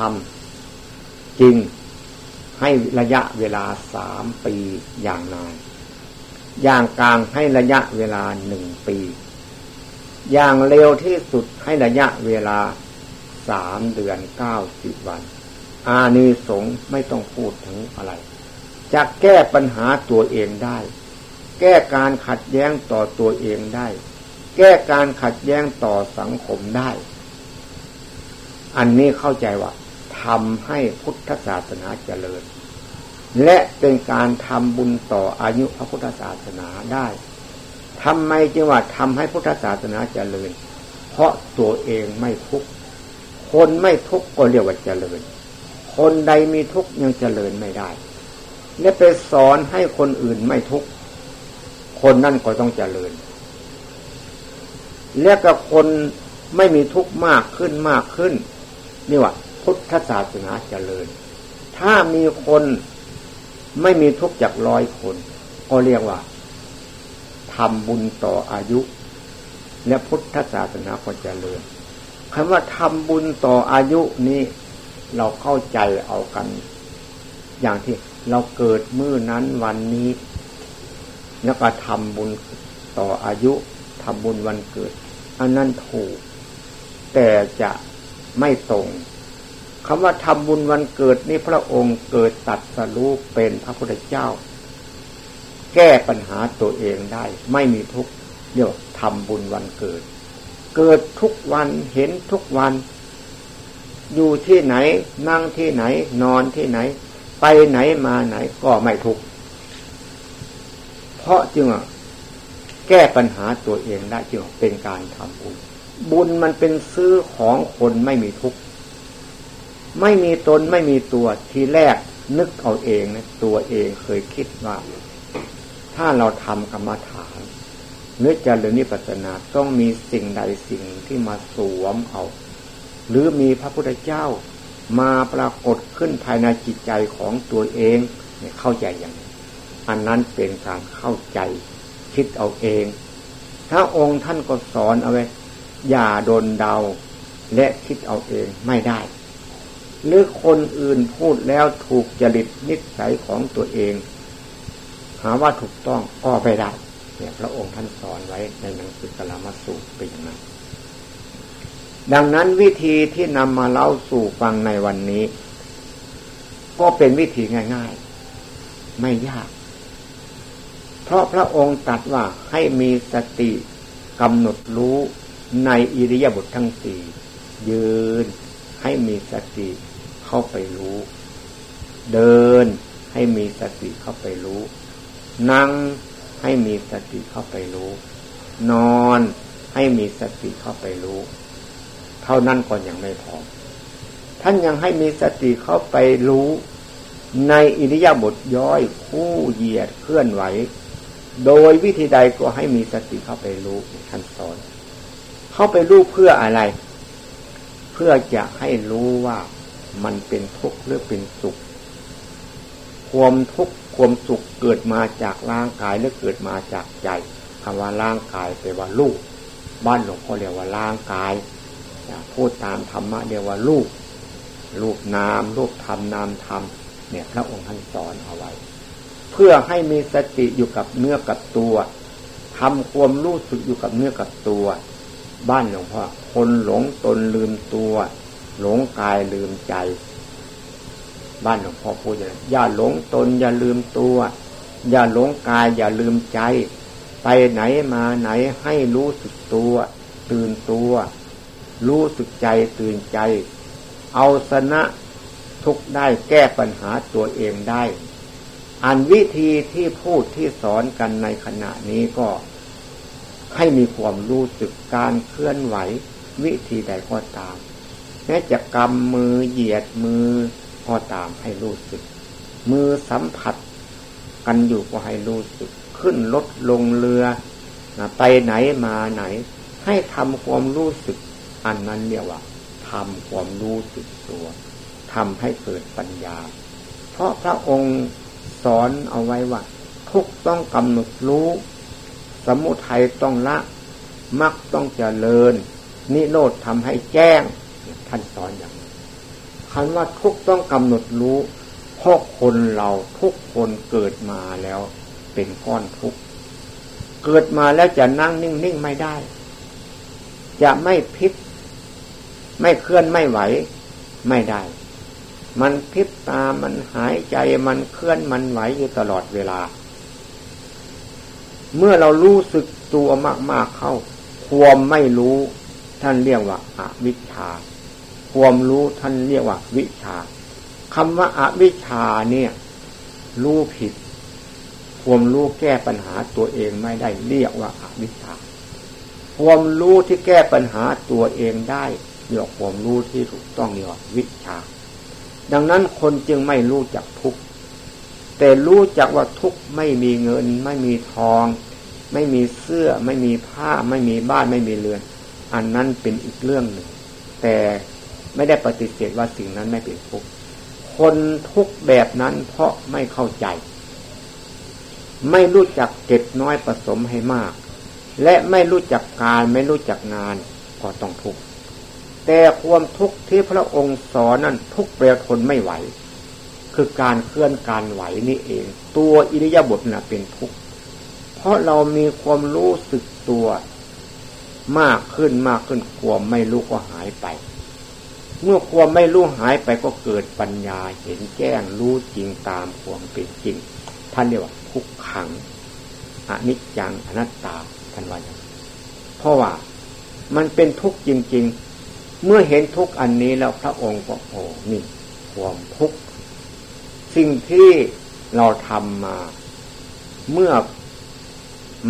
ำจริงให้ระยะเวลาสามปีอย่างนาน อย่างกลางให้ระยะเวลาหนึ่งปี อย่างเร็วที่สุดให้ระยะเวลาสามเดือนเก้าสิบวัน อานิสงส์ไม่ต้องพูดถึงอะไร จะแก้ปัญหาตัวเองได้ แก้การขัดแย้งต่อตัวเองได้ แก้การขัดแย้งต่อสังคมได้ อันนี้เข้าใจว่าทำให้พุทธศาสนาเจริญ และเป็นการทำบุญต่ออายุพระพุทธศาสนาได้ทำไมจึงว่าทำให้พุทธศาสนาเจริญ เพราะตัวเองไม่ทุกข์คนไม่ทุกข์ก็เรียกว่าเจริญ คนใดมีทุกข์ยังเจริญไม่ได้ และไปสอนให้คนอื่นไม่ทุกข์คนนั่นก็ต้องเจริญ และก็คนไม่มีทุกข์มากขึ้นมากขึ้นนี่ว่าพุทธศาสนาเจริญ ถ้ามีคน ไม่มีทุกจากร้อยคน ก็เรียกว่าทำบุญต่ออายุ และพุทธศาสนาก็จเจริญคำว่าทำบุญต่ออายุนี้เราเข้าใจเอากัน อย่างที่เราเกิดมื้อนั้นวันนี้ แล้วก็ทำบุญต่ออายุทำบุญวันเกิด อันนั้นถูก แต่จะไม่ตรง คำว่าทำบุญวันเกิดนี่พระองค์เกิดตัดสรู้เป็นพระพุทธเจ้า แก้ปัญหาตัวเองได้ ไม่มีทุกเรียกทำบุญวันเกิด เกิดทุกวันเห็นทุกวัน อยู่ที่ไหน นั่งที่ไหน นอนที่ไหน ไปไหนมาไหนก็ไม่ทุกเพราะจึงแก้ปัญหาตัวเองได้จึงเป็นการทำบุญ บุญมันเป็นซื้อของคนไม่มีทุกข์ ไม่มีตนไม่มีตัวทีแรกนึกเอาเองนะตัวเองเคยคิดว่า ถ้าเราทำกรรมฐานเนื้อจะเรือนิปัสนาต้องมีสิ่งใดสิ่งที่มาสวมเอา หรือมีพระพุทธเจ้ามาปรากฏขึ้นภายในจิตใจของตัวเองเนี่ยเข้าใจอย่างนี้อันนั้นเป็นการเข้าใจ คิดเอาเอง ถ้าองค์ท่านก็สอนเอาไว้ อย่าโดนเดา และคิดเอาเองไม่ได้ หรือคนอื่นพูดแล้วถูกจริตนิสัยของตัวเอง หาว่าถูกต้องก็ไปได้เนี่ยพระองค์ท่านสอนไว้ในหนังสือกลามาสูตรเป็นอย่างนั้นดังนั้นวิธีที่นำมาเล่าสู่ฟังในวันนี้ ก็เป็นวิธีง่าย ๆ ไม่ยาก เพราะพระองค์ตัดว่าให้มีสติกำหนดรู้ในอิริยาบถทั้งสี่ยืนให้มีสติ เข้าไปรู้ เดินให้มีสติเข้าไปรู้ นั่งให้มีสติเข้าไปรู้ นอนให้มีสติเข้าไปรู้ เท่านั้นก่อนยังไม่พอ ท่านยังให้มีสติเข้าไปรู้ ในอิริยาบถย่อยคู่เหยียดเคลื่อนไหว โดยวิธีใดก็ให้มีสติเข้าไปรู้ท่านสอน เข้าไปรู้เพื่ออะไร เพื่อจะให้รู้ว่า มันเป็นทุกข์หรือเป็นสุข ความทุกข์ความสุขเกิดมาจากร่างกายหรือเกิดมาจากใจคำว่าร่างกายแปลว่าลูก บ้านหลวงพ่อเรียกว่าร่างกายพูดตามธรรมะเรียกว่าลูกลูกนามลูกธรรมนามธรรมเนี่ยพระองค์ท่านสอนเอาไว้ เพื่อให้มีสติอยู่กับเนื้อกับตัวทำความรู้สึกอยู่กับเนื้อกับตัว บ้านหลวงพ่อคนหลงตนลืมตัว หลงกายลืมใจ บ้านหลวงพ่อพูดอย่างอย่าหลงตนอย่าลืมตัว อย่าหลงกายอย่าลืมใจ ไปไหนมาไหนให้รู้สึกตัว ตื่นตัว รู้สึกใจตื่นใจ เอาชนะทุกได้แก้ปัญหาตัวเองได้ อันวิธีที่พูดที่สอนกันในขณะนี้ก็ให้มีความรู้สึกการเคลื่อนไหว วิธีใดก็ตาม แม้จะกำมือเหยียดมือก็ตามให้รู้สึก มือสัมผัส กันอยู่ก็ให้รู้สึก ขึ้นรถลงเรือไปไหนมาไหน ให้ทำความรู้สึก อันนั้นเรียกว่าทำความรู้สึกตัวทำให้เกิดปัญญา เพราะพระองค์สอนเอาไว้ว่า ทุกต้องกำหนดรู้ สมุทัยต้องละมักต้องเจริญ นิโรธทำให้แจ้ง ท่านสอนอย่างนี้คำว่าทุกต้องกำหนดรู้เพราะคนเราทุกคนเกิดมาแล้วเป็นก้อนทุกเกิดมาแล้วจะนั่งนิ่งๆไม่ได้ จะไม่พิษไม่เคลื่อนไม่ไหวไม่ได้ มันพิบตา มันหายใจ มันเคลื่อน มันไหวอยู่ตลอดเวลา เมื่อเรารู้สึกตัวมากๆเข้า ความไม่รู้ ท่านเรียกว่าอาวิชชา ความรู้ท่านเรียกว่าวิชาคำว่าอาวิชชาเนี่ย รู้ผิด ความรู้แก้ปัญหาตัวเองไม่ได้เรียกว่าอาวิชชา ความรู้ที่แก้ปัญหาตัวเองได้เรียกความรู้ที่ถูกต้องเรียกว่าวิชา ดังนั้นคนจึงไม่รู้จักทุกแต่รู้จักว่าทุกไม่มีเงิน ไม่มีทอง ไม่มีเสื้อ ไม่มีผ้า ไม่มีบ้านไม่มีเรือน อันนั้นเป็นอีกเรื่องหนึ่ง แต่ ไม่ได้ปฏิเสธว่าสิ่งนั้นไม่เป็นทุกข์คนทุกข์แบบนั้นเพราะไม่เข้าใจ ไม่รู้จักเก็บน้อยผสมให้มาก และไม่รู้จักการไม่รู้จักงานก็ต้องทุกข์แต่ความทุกข์ที่พระองค์สอนนั้นทุกเปรียทนไม่ไหว คือการเคลื่อนการไหวนี่เอง ตัวอิริยาบถน่ะเป็นทุกข์เพราะเรามีความรู้สึกตัว มากขึ้นมากขึ้นความไม่รู้ก็หายไป เมื่อความไม่รู้หายไปก็เกิดปัญญาเห็นแจ้งรู้จริงตามความเป็นจริง ท่านเรียกว่าทุกขังอนิจจังอนัตตาท่านว่าอย่างเพราะว่ามันเป็นทุกข์จริง ๆ เมื่อเห็นทุกข์อันนี้แล้วพระองค์ก็โอ้นี่ความทุกข์สิ่งที่เราทำมา เมื่อ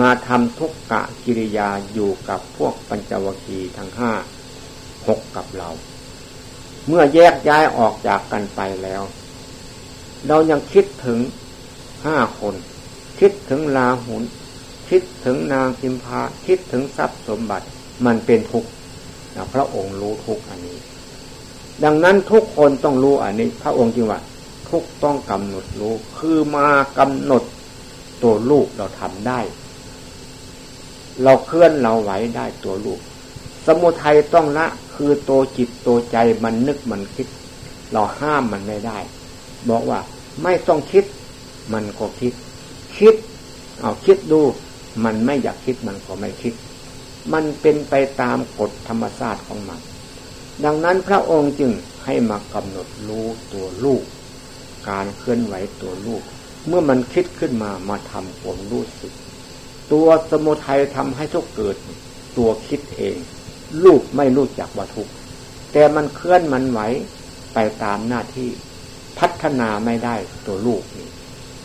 มาทำทุกกะกิริยาอยู่กับพวกปัญจวคีทั้งห้าหกกับเรา เมื่อแยกย้ายออกจากกันไปแล้ว เรายังคิดถึงห้าคน คิดถึงลาหุนคิดถึงนางพิมพาคิดถึงทรัพย์สมบัติมันเป็นทุกข์พระองค์รู้ทุกข์อันนี้ ดังนั้นทุกคนต้องรู้อันนี้ พระองค์จึงว่า ทุกต้องกำหนดรู้ คือมากำหนดตัวลูกเราทำได้ เราเคลื่อนเราไหวได้ตัวลูก สมุทัยต้องละ คือตัวจิตตัวใจมันนึกมันคิด เราห้ามมันไม่ได้ บอกว่าไม่ต้องคิด มันก็คิด คิด เอาคิดดู มันไม่อยากคิดมันก็ไม่คิด มันเป็นไปตามกฎธรรมชาติของมัน ดังนั้นพระองค์จึงให้มากำหนดรู้ตัวลูก การเคลื่อนไหวตัวลูก เมื่อมันคิดขึ้นมามาทำผมรู้สึก ตัวสมุทัยทำให้ทุกเกิด ตัวคิดเอง ลูกไม่รู้จักว่าทุกแต่มันเคลื่อนมันไหวไปตามหน้าที่พัฒนาไม่ได้ตัวลูกนี่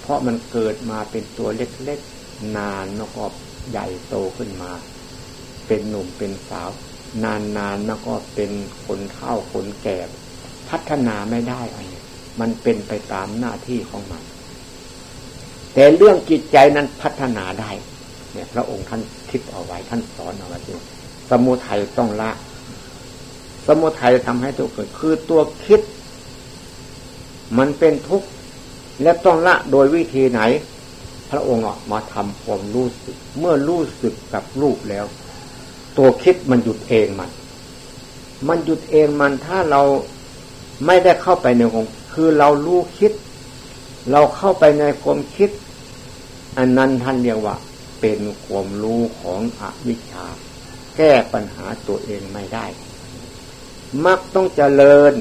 เพราะมันเกิดมาเป็นตัวเล็กๆ นานแล้วก็ใหญ่โตขึ้นมา เป็นหนุ่มเป็นสาว นานๆแล้วก็เป็นคนเฒ่าคนแก่ พัฒนาไม่ได้อะไรมันเป็นไปตามหน้าที่ของมัน แต่เรื่องจิตใจนั้นพัฒนาได้ เนี่ย พระองค์ท่านคิดเอาไว้ท่านสอนเอาไว้ที่ สมุทัยต้องละ สมุทัยทำให้ตัวเกิดคือตัวคิด มันเป็นทุกข์และต้องละโดยวิธีไหน พระองค์ออกมาทำความรู้สึก เมื่อรู้สึกกับรูปแล้ว ตัวคิดมันหยุดเองมัน มันหยุดเองมันถ้าเราไม่ได้เข้าไปในของคือเรารู้คิด เราเข้าไปในความคิด อันนั้นท่านเรียกว่า เป็นความรู้ของอวิชชา แก้ปัญหาตัวเองไม่ได้ มักต้องเจริญ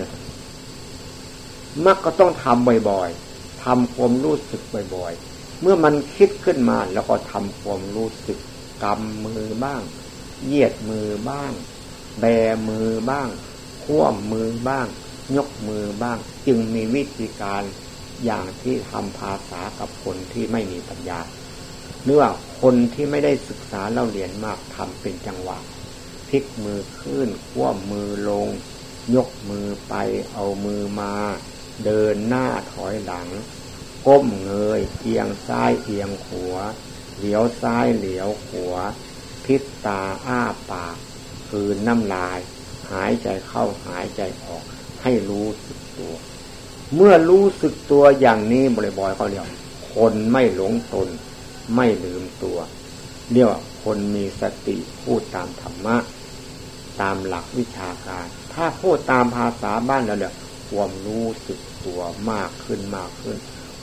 มักก็ต้องทำบ่อยๆทำความรู้สึกบ่อยๆ เมื่อมันคิดขึ้นมาแล้วก็ทำความรู้สึกกำมือบ้าง เหยียดมือบ้าง แบมือบ้างคว่ำมือบ้าง ยกมือบ้าง จึงมีวิธีการอย่างที่ทำภาษากับคนที่ไม่มีปัญญา เนื่อคนที่ไม่ได้ศึกษาเล่าเรียนมากทำเป็นจังหวะพลิกมือขึ้นคว่ำมือลง ยกมือไปเอามือมา เดินหน้าถอยหลัง ก้มเงยเอียงซ้ายเอียงขวาเหลียวซ้ายเหลียวขวาพิษตาอ้าปาก คืนน้ำลาย หายใจเข้าหายใจออก ให้รู้สึกตัว เมื่อรู้สึกตัวอย่างนี้บ่อยๆเขาเรียกคนไม่หลงตน ไม่ลืมตัว เรียกว่าคนมีสติพูดตามธรรมะ ตามหลักวิชาการ ถ้าพูดตามภาษาบ้านเราเนี่ยความรู้สึกตัวมากขึ้นมากขึ้น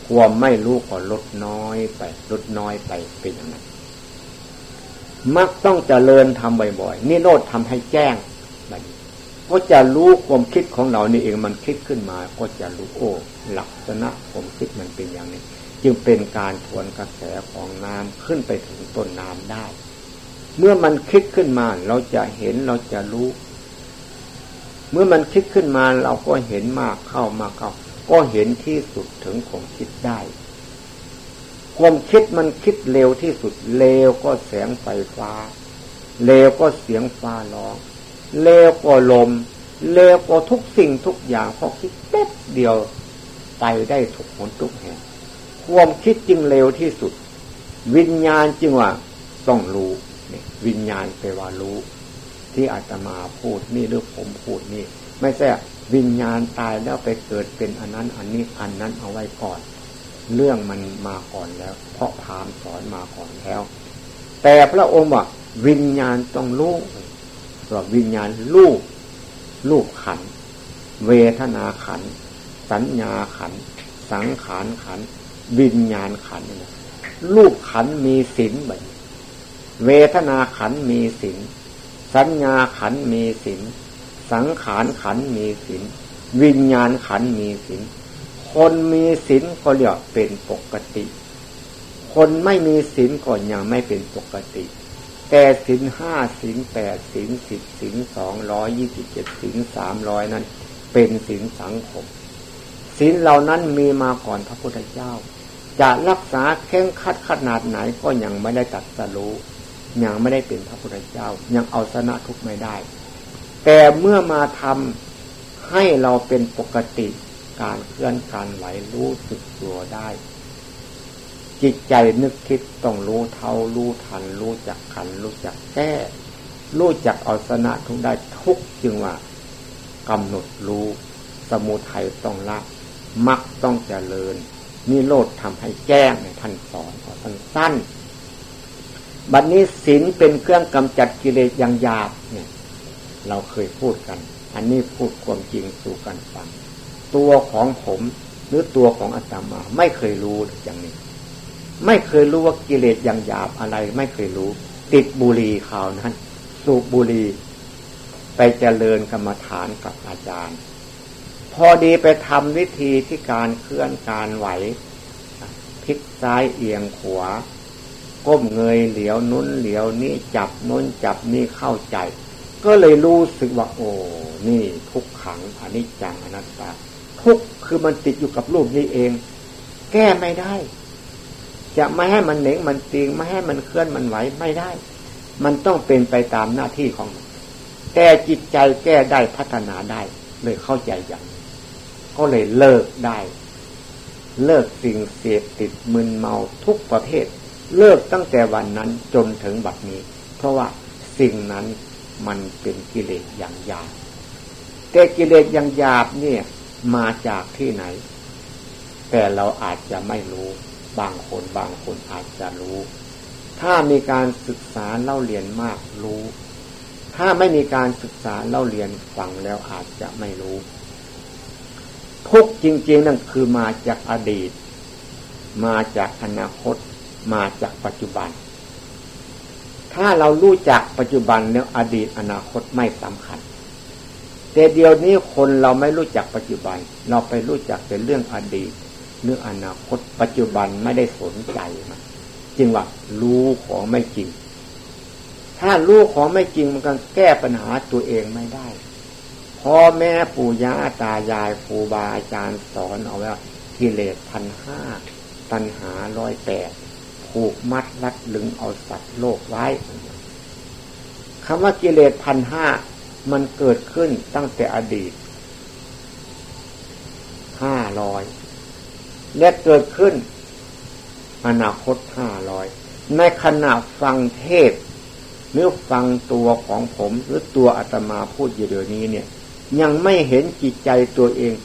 ความไม่รู้ก็ลดน้อยไป ลดน้อยไปเป็นอย่างนั้น มักต้องเจริญทำบ่อยๆนี่โนดทำให้แจ้งก็จะรู้ความคิดของเรานี่เองมันคิดขึ้นมา ก็จะรู้โอ้ลักษณะความคิดมันเป็นอย่างนี้ จึงเป็นการทวนกระแสของน้ำขึ้นไปถึงต้นน้ำได้ เมื่อมันคิดขึ้นมาเราจะเห็นเราจะรู้ เมื่อมันคิดขึ้นมาเราก็เห็นมากเข้ามาเข้า ก็เห็นที่สุดถึงความคิดได้ ความคิดมันคิดเร็วที่สุดเร็วก็แสงไฟฟ้าเร็วก็เสียงฟ้าร้องเร็วก็ลมเร็วก็ทุกสิ่งทุกอย่างพอคิดแป๊บเดียวไปได้ทุกคนทุกแห่ง ความคิดจึงเร็วที่สุด วิญญาณจึงว่าต้องรู้นี่วิญญาณแปว่ารู้ ที่อาตมาพูดนี่หรือผมพูดนี่ ไม่ใช่วิญญาณตายแล้วไปเกิดเป็นอันนั้น อันนี้อันนั้นเอาไว้ก่อน เรื่องมันมาก่อนแล้ว เพราะพามสอนมาก่อนแล้ว แต่พระองค์ว่าวิญญาณต้องรู้ว่าวิญญาณลูกลูกขัน เวทนาขัน สัญญาขัน สังขารขัน วิญญาณขันนี่รูปขันมีสินแบบเวทนาขันมีสินสัญญาขันมีสินสังขารขันมีสินวิญญาณขันมีสินคนมีสินก็เรียกเป็นปกติ คนไม่มีสินก็ยังไม่เป็นปกติ แต่สินห้าสินแปดสินสิบสินสองร้อยยี่สิบเจ็ดสินสามร้อยนั้น เป็นสินสังคมสินเหล่านั้นมีมาก่อนพระพุทธเจ้า จะรักษาเข่งคัดขนาดไหนก็ยังไม่ได้ตัดสรู้ยังไม่ได้เป็นพระพุทธเจ้า ยังเอาชนะทุกไม่ได้ แต่เมื่อมาทำให้เราเป็นปกติการเคลื่อนการไหวรู้สึกตัวได้ จิตใจนึกคิดต้องรู้เท่ารู้ทัน รู้จักขัน รู้จักแก้รู้จักเอาชนะทุกได้ทุกจึงว่ากำหนดรู้ สมุทัยต้องละมักต้องเจริญ นิโรธทำให้แจ้งในท่านสอนขอสั้นบัดนนี้ศีลเป็นเครื่องกำจัดกิเลสอย่างหยาบเนี่ย เราเคยพูดกัน อันนี้พูดความจริงสู่กันฟัง ตัวของผมหรือตัวของอาตมา ไม่เคยรู้อย่างนี้ ไม่เคยรู้ว่ากิเลสอย่างหยาบอะไร ไม่เคยรู้ ติดบุหรี่ข่าวนั้น สูบบุหรี่ไปเจริญกรรมฐานกับอาจารย์ พอดีไปทำวิธีที่การเคลื่อนการไหวพลิกซ้ายเอียงขวาก้มเงยเหลียวนุ้นเหลียวนี้จับนุ้นจับนี่เข้าใจ ก็เลยรู้สึกว่าโอ้นี่ทุกขังอนิจจังอนัตตาทุกคือมันติดอยู่กับรูปนี้เอง แก้ไม่ได้ จะไม่ให้มันเหน่งมันติงไม่ให้มันเคลื่อนมันไหวไม่ได้ มันต้องเป็นไปตามหน้าที่ของมันแต่จิตใจแก้ได้พัฒนาได้ เลยเข้าใจอย่าง ก็เลยเลิกได้ เลิกสิ่งเสพติดมึนเมาทุกประเภท เลิกตั้งแต่วันนั้นจนถึงบัดนี้ เพราะว่าสิ่งนั้นมันเป็นกิเลสอย่างหยาบแต่กิเลสอย่างหยาบเนี่ยมาจากที่ไหน แต่เราอาจจะไม่รู้ บางคนบางคนอาจจะรู้ ถ้ามีการศึกษาเล่าเรียนมากรู้ ถ้าไม่มีการศึกษาเล่าเรียนฟังแล้วอาจจะไม่รู้ ทุกจริง ๆ นั่นคือมาจากอดีต มาจากอนาคต มาจากปัจจุบัน ถ้าเรารู้จักปัจจุบันแล้วอดีตอนาคตไม่สำคัญ แต่เดี๋ยวนี้คนเราไม่รู้จักปัจจุบัน เราไปรู้จักเป็นเรื่องอดีตเรื่องอนาคต ปัจจุบันไม่ได้สนใจมันจึงว่ารู้ของไม่จริง ถ้ารู้ของไม่จริงมันก็แก้ปัญหาตัวเองไม่ได้ พ่อแม่ปู่ย่าตายายครูบาอาจารย์สอนเอาไว้กิเลสพันห้าตัณหาร้อยแปดผูกมัดรัดลึงเอาสัตว์โลกไว้คำว่ากิเลสพันห้ามันเกิดขึ้นตั้งแต่อดีตห้าร้อยและเกิดขึ้น อนาคตห้าร้อยในขณะฟังเทศหรือฟังตัวของผมหรือตัวอาตมาพูดอยู่เดี๋ยวนี้เนี่ย ยังไม่เห็นจิตใจตัวเอง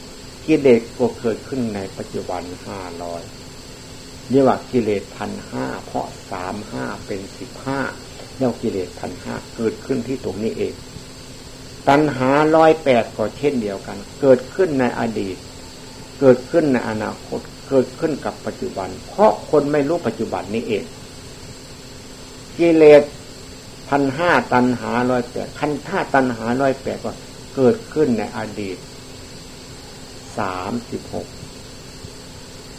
กิเลสก็เกิดขึ้นในปัจจุบันห้าร้อยเรียกว่ากิเลสพันห้าเพราะสามห้าเป็นสิบห้าเรียกิเลสพันห้าเกิดขึ้นที่ตรงนี้เอง ตัณหาร้อยแปดก็เช่นเดียวกัน เกิดขึ้นในอดีต เกิดขึ้นในอนาคต เกิดขึ้นกับปัจจุบัน เพราะคนไม่รู้ปัจจุบันนี้เอง กิเลสพันห้าตันหาร้อยแปดคันท่าตันหาร้อยแปดก็ เกิดขึ้นในอดีตสามสิบหก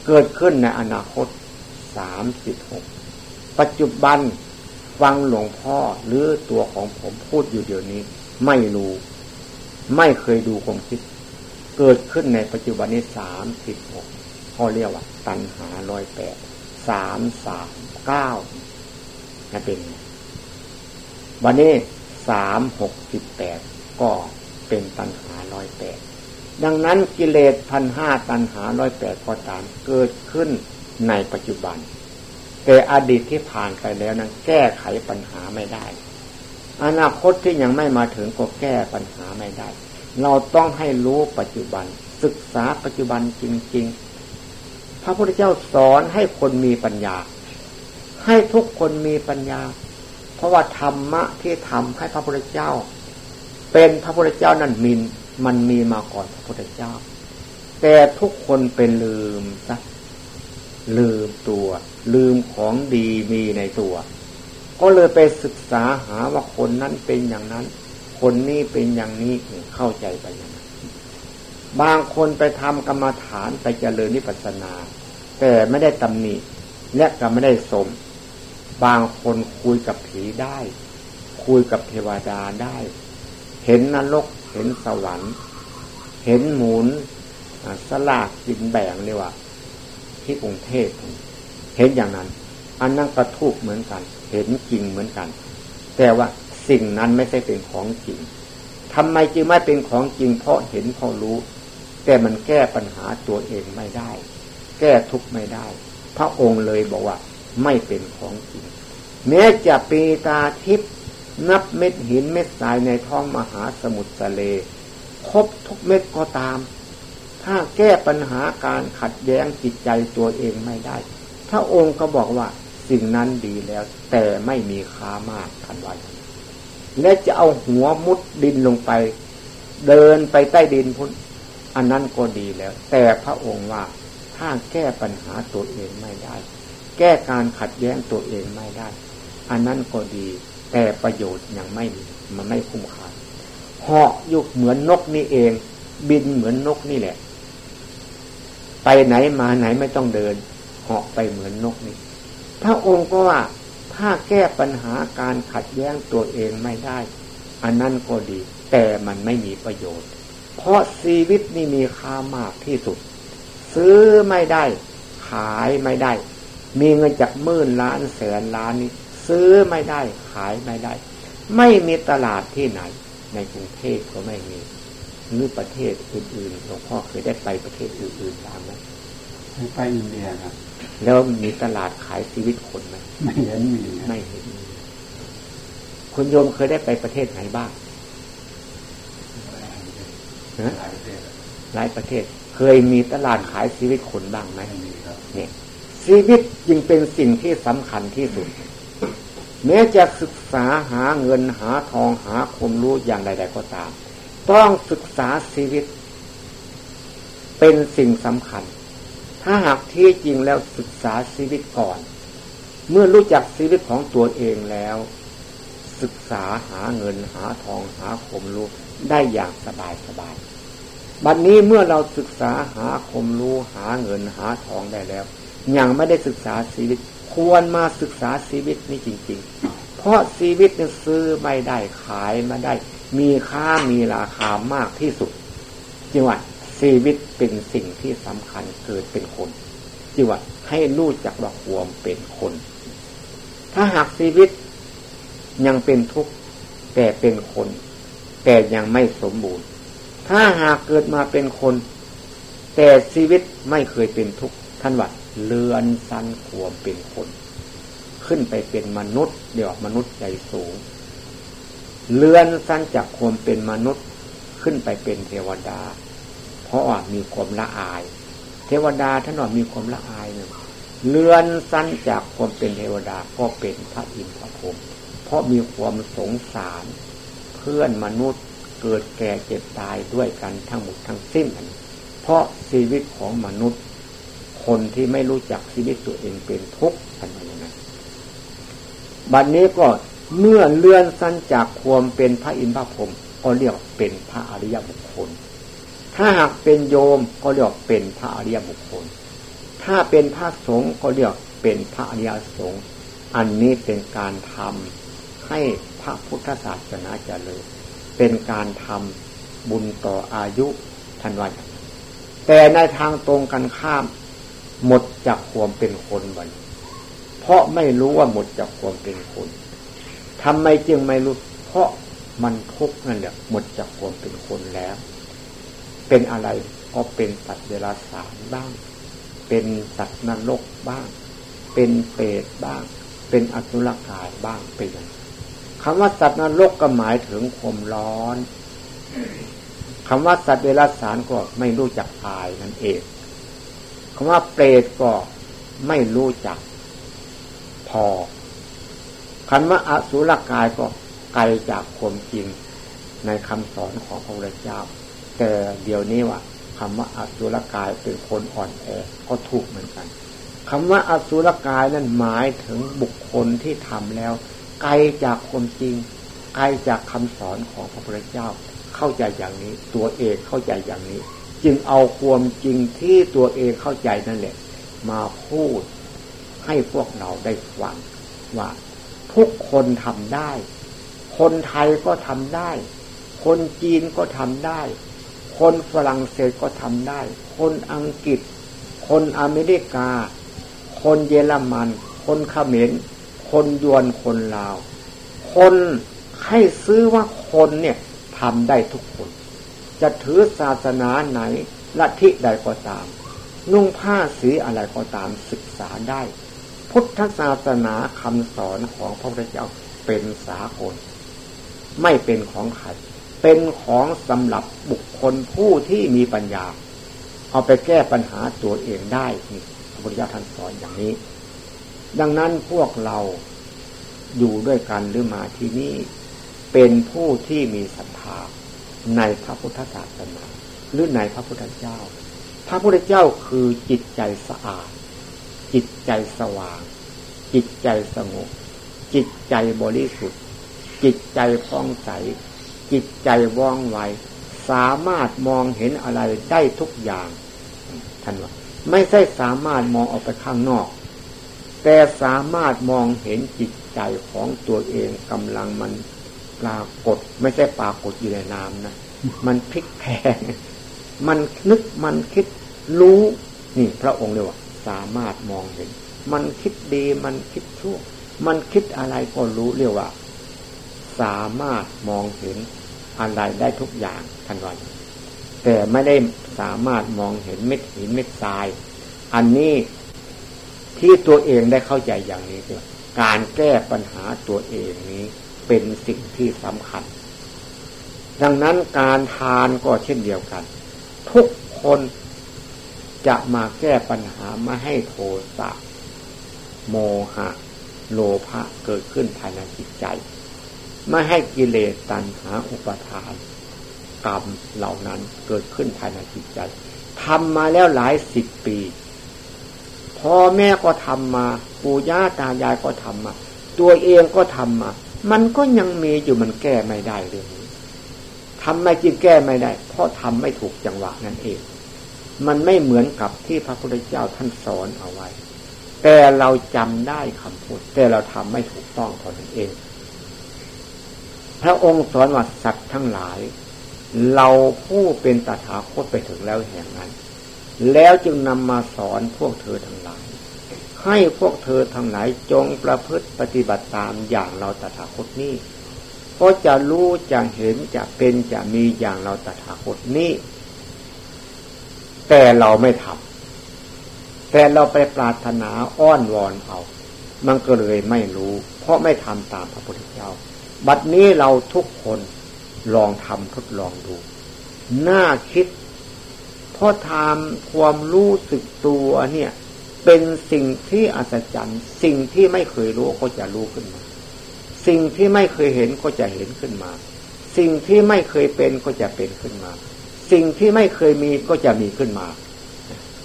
เกิดขึ้นในอนาคตสามสิบหกปัจจุบันฟังหลวงพ่อหรือตัวของผมพูดอยู่เดี๋ยวนี้ ไม่รู้ ไม่เคยดูความคิด เกิดขึ้นในปัจจุบันนี้สามสิบหกเขาเรียกว่า ตันหาร้อยแปดสามสามเก้านั่นเป็น วันนี้สามหกสิบแปดก็ เป็นตันหาร้อยแปดดังนั้นกิเลสพันห้าตันหาร้อยแปดก็ตามเกิดขึ้นในปัจจุบัน แต่อดีตที่ผ่านไปแล้วนั้นแก้ไขปัญหาไม่ได้ อนาคตที่ยังไม่มาถึงก็แก้ปัญหาไม่ได้ เราต้องให้รู้ปัจจุบัน ศึกษาปัจจุบันจริง ๆ พระพุทธเจ้าสอนให้คนมีปัญญา ให้ทุกคนมีปัญญา เพราะว่าธรรมะที่ทำให้พระพุทธเจ้า เป็นพระพุทธเจ้านั้นมินมันมีมาก่อนพระพุทธเจ้า แต่ทุกคนเป็นลืมซะลืมตัว ลืมของดีมีในตัว ก็เลยไปศึกษาหาว่าคนนั้นเป็นอย่างนั้น คนนี้เป็นอย่างนี้เข้าใจไปอย่างนั้นบางคนไปทำกรรมฐานไปเจริญนิพพานา แต่ไม่ได้ตำหนิและก็ไม่ได้สม บางคนคุยกับผีได้ คุยกับเทวดาได้ เห็นนรก เห็นสวรรค์ เห็นหมุนสลากกินแบ่งเลยว่าที่กรุงเทพเห็นอย่างนั้น อันนั้นกระทุกเหมือนกัน เห็นจริงเหมือนกัน แต่ว่าสิ่งนั้นไม่ใช่เป็นของจริงทำไมจึงไม่เป็นของจริง เพราะเห็นเพราะรู้ แต่มันแก้ปัญหาตัวเองไม่ได้ แก้ทุกไม่ได้ พระองค์เลยบอกว่า ไม่เป็นของจริงแม้จะปีตาทิพย์ นับเม็ดหินเม็ดทรายในท้องมหาสมุทรทะเลครบทุกเม็ดก็ตาม ถ้าแก้ปัญหาการขัดแย้งจิตใจตัวเองไม่ได้พระองค์ก็บอกว่าสิ่งนั้นดีแล้ว แต่ไม่มีค่ามากทันวันและจะเอาหัวมุดดินลงไป เดินไปใต้ดินพุ่นอันนั้นก็ดีแล้ว แต่พระองค์ว่าถ้าแก้ปัญหาตัวเองไม่ได้ แก้การขัดแย้งตัวเองไม่ได้ อันนั้นก็ดี แต่ประโยชน์ยังไม่มีมันไม่คุ้มค่าเหาะยุกเหมือนนกนี่เอง บินเหมือนนกนี่แหละ ไปไหนมาไหนไม่ต้องเดินเหาะไปเหมือนนกนี่พระองค์ก็ว่าถ้าแก้ปัญหาการขัดแย้งตัวเองไม่ได้ อันนั้นก็ดี แต่มันไม่มีประโยชน์ เพราะชีวิตนี่มีค่ามากที่สุด ซื้อไม่ได้ ขายไม่ได้ มีเงินจากหมื่นล้านแสนล้านนี้ ซื้อไม่ได้ขายไม่ได้ ไม่มีตลาดที่ไหน ในกรุงเทพก็ไม่มีหรือประเทศอื่นๆหลวงพ่อเคยได้ไปประเทศอื่นๆบ้างไหมไปอินเดียครับ แล้วมีตลาดขายชีวิตคนไหมไม่เห็นมีไม่เห็นคุณโยมเคยได้ไปประเทศไหนบ้างนะหลายประเทศเคยมีตลาดขายชีวิตคนบ้างไหมเนี่ยชีวิตจึงเป็นสิ่งที่สำคัญที่สุด แม้จะศึกษาหาเงินหาทองหาความรู้อย่างใด ๆ ก็ตาม ต้องศึกษาชีวิต เป็นสิ่งสำคัญ ถ้าหากที่จริงแล้วศึกษาชีวิตก่อน เมื่อรู้จักชีวิตของตัวเองแล้ว ศึกษาหาเงินหาทองหาความรู้ได้อย่างสบายสบายบัดนนี้เมื่อเราศึกษาหาความรู้หาเงินหาทองได้แล้ว ยังไม่ได้ศึกษาชีวิต ควรมาศึกษาชีวิตนี้จริง ๆ เพราะชีวิตเนี่ยซื้อไม่ได้ขายไม่ได้ มีค่ามีราคามากที่สุดจิงว่าชีวิตเป็นสิ่งที่สำคัญเกิดเป็นคนจิงว่าให้รู้จักว่าความเป็นคน ถ้าหากชีวิตยังเป็นทุกข์แต่เป็นคน แต่ยังไม่สมบูรณ์ ถ้าหากเกิดมาเป็นคน แต่ชีวิตไม่เคยเป็นทุกข์ท่านว่า เลือนสันขวมเป็นคน ขึ้นไปเป็นมนุษย์เดี๋ยวมนุษย์ใจสูง เลือนสั้นจากความเป็นมนุษย์ขึ้นไปเป็นเทวดา เพราะว่ามีความละอาย เทวดาท่านว่ามีความละอายเนี่ยเลือนสั้นจากความเป็นเทวดาก็เป็นพระอินทร์พระพรหมเพราะมีความสงสาร เพื่อนมนุษย์เกิดแก่เจ็บตายด้วยกันทั้งหมดทั้งสิ้น เพราะชีวิตของมนุษย์ คนที่ไม่รู้จักชีวิตตัวเองเป็นทุกข์ท่านว่าอย่างนั้นบัดนนี้ก็เมื่อเลื่อนสั้นจากความเป็นพระอินทร์พระพรหมก็เรียกเป็นพระอริยบุคคล ถ้าหากเป็นโยมก็เรียกเป็นพระอริยบุคคล ถ้าเป็นพระสงฆ์ก็เรียกเป็นพระอริยสงฆ์อันนี้เป็นการทำให้พระพุทธศาสนาเจริญเป็นการทำบุญต่ออายุทันวันแต่ในทางตรงกันข้าม หมดจากความเป็นคนวันเพราะไม่รู้ว่าหมดจากความเป็นคนทำไมจึงไม่รู้ เพราะมันทุกข์นั่นแหละหมดจากความเป็นคนแล้ว เป็นอะไรก็เป็นสัตว์เดรัจฉานบ้าง เป็นสัตว์นรกบ้าง เป็นเปรตบ้าง เป็นอสุรกายบ้างเป็นอย่างคำว่าสัตว์นรกก็หมายถึงความร้อนคำว่าสัตว์เดรัจฉานก็ไม่รู้จักตายนั่นเอง ว่าเปรตก็ไม่รู้จัก พอคำว่าอสุรกายก็ไกลจากความจริงในคำสอนของพระพุทธเจ้า แต่เดี๋ยวนี้ว่าคำว่าอสุรกายเป็นคนอ่อนแอก็ถูกเหมือนกันคำว่าอสุรกายนั้นหมายถึงบุคคลที่ทำแล้ว ไกลจากคนจริง ไกลจากคำสอนของพระพุทธเจ้า เข้าใจอย่างนี้ ตัวเองเข้าใจอย่างนี้ จึงเอาความจริงที่ตัวเองเข้าใจนั่นแหละ มาพูดให้พวกเราได้ฟังว่า ทุกคนทำได้ คนไทยก็ทำได้ คนจีนก็ทำได้ คนฝรั่งเศสก็ทำได้ คนอังกฤษ คนอเมริกา คนเยอรมัน คนเขมรคนยวนคนลาว คนให้ซื้อว่าคนเนี่ยทำได้ทุกคน จะถือศาสนาไหนลัทธิใดก็ตาม นุ่งผ้าสีอะไรก็ตามศึกษาได้ พุทธศาสนาคำสอนของพระพุทธเจ้าเป็นสากลไม่เป็นของใครเป็นของสำหรับบุคคลผู้ที่มีปัญญา เอาไปแก้ปัญหาตัวเองได้นี่พระพุทธเจ้าท่านสอนอย่างนี้ ดังนั้นพวกเราอยู่ด้วยกันหรือมาที่นี่ เป็นผู้ที่มีศรัทธา ในพระพุทธศาสนาหรือในพระพุทธเจ้า พระพุทธเจ้าคือจิตใจสะอาด จิตใจสว่าง จิตใจสงบ จิตใจบริสุทธิ์ จิตใจคล่องใส จิตใจว่องไว สามารถมองเห็นอะไรได้ทุกอย่างท่านว่าไม่ใช่สามารถมองออกไปข้างนอก แต่สามารถมองเห็นจิตใจของตัวเองกำลังมัน ปรากฏ ไม่ใช่ปรากฏอยู่ในน้ำนะมันพลิกแพงมันนึกมันคิดรู้ นี่พระองค์เรียกว่า สามารถมองเห็น มันคิดดีมันคิดชั่ว มันคิดอะไรก็รู้เรียกว่า สามารถมองเห็นอะไรได้ทุกอย่างทันวันแต่ไม่ได้สามารถมองเห็นเม็ดหินเม็ดทราย อันนี้ที่ตัวเองได้เข้าใจอย่างนี้คือการแก้ปัญหาตัวเองนี้ เป็นสิ่งที่สำคัญ ดังนั้นการทานก็เช่นเดียวกัน ทุกคนจะมาแก้ปัญหาไม่ให้โทสะโมหะ โลภะเกิดขึ้นภายในจิตใจ ไม่ให้กิเลสตัณหาอุปทาน กรรมเหล่านั้นเกิดขึ้นภายในจิตใจทำมาแล้วหลายสิบปีพ่อแม่ก็ทำมาปู่ย่าตายายก็ทำมา ตัวเองก็ทำมา มันก็ยังมีอยู่มันแก้ไม่ได้เลยททำไม่จริงแก้ไม่ได้ เพราะทำไม่ถูกจังหวะนั่นเอง มันไม่เหมือนกับที่พระพุทธเจ้าท่านสอนเอาไว้ แต่เราจำได้คำพูด แต่เราทำไม่ถูกต้องเท่านั้นเอง พระองค์สอนว่าสัตว์ทั้งหลาย เราผู้เป็นตถาคตไปถึงแล้วแห่งนั้น แล้วจึงนำมาสอนพวกเธอทั้ง ให้พวกเธอทั้งหลายจงประพฤติปฏิบัติตามอย่างเราตถาคตนี้ก็จะรู้จะเห็นจะเป็นจะมีอย่างเราตถาคตนี้ แต่เราไม่ทำแต่เราไปปรารถนาอ้อนวอนเอามันก็เลยไม่รู้ เพราะไม่ทำตามพระพุทธเจ้า บัดนี้เราทุกคนลองทำทดลองดู น่าคิด เพราะทำความรู้สึกตัวเนี่ย เป็นสิ่งที่อัศจรรย์ สิ่งที่ไม่เคยรู้ก็จะรู้ขึ้นมา สิ่งที่ไม่เคยเห็นก็จะเห็นขึ้นมา สิ่งที่ไม่เคยเป็นก็จะเป็นขึ้นมา สิ่งที่ไม่เคยมีก็จะมีขึ้นมา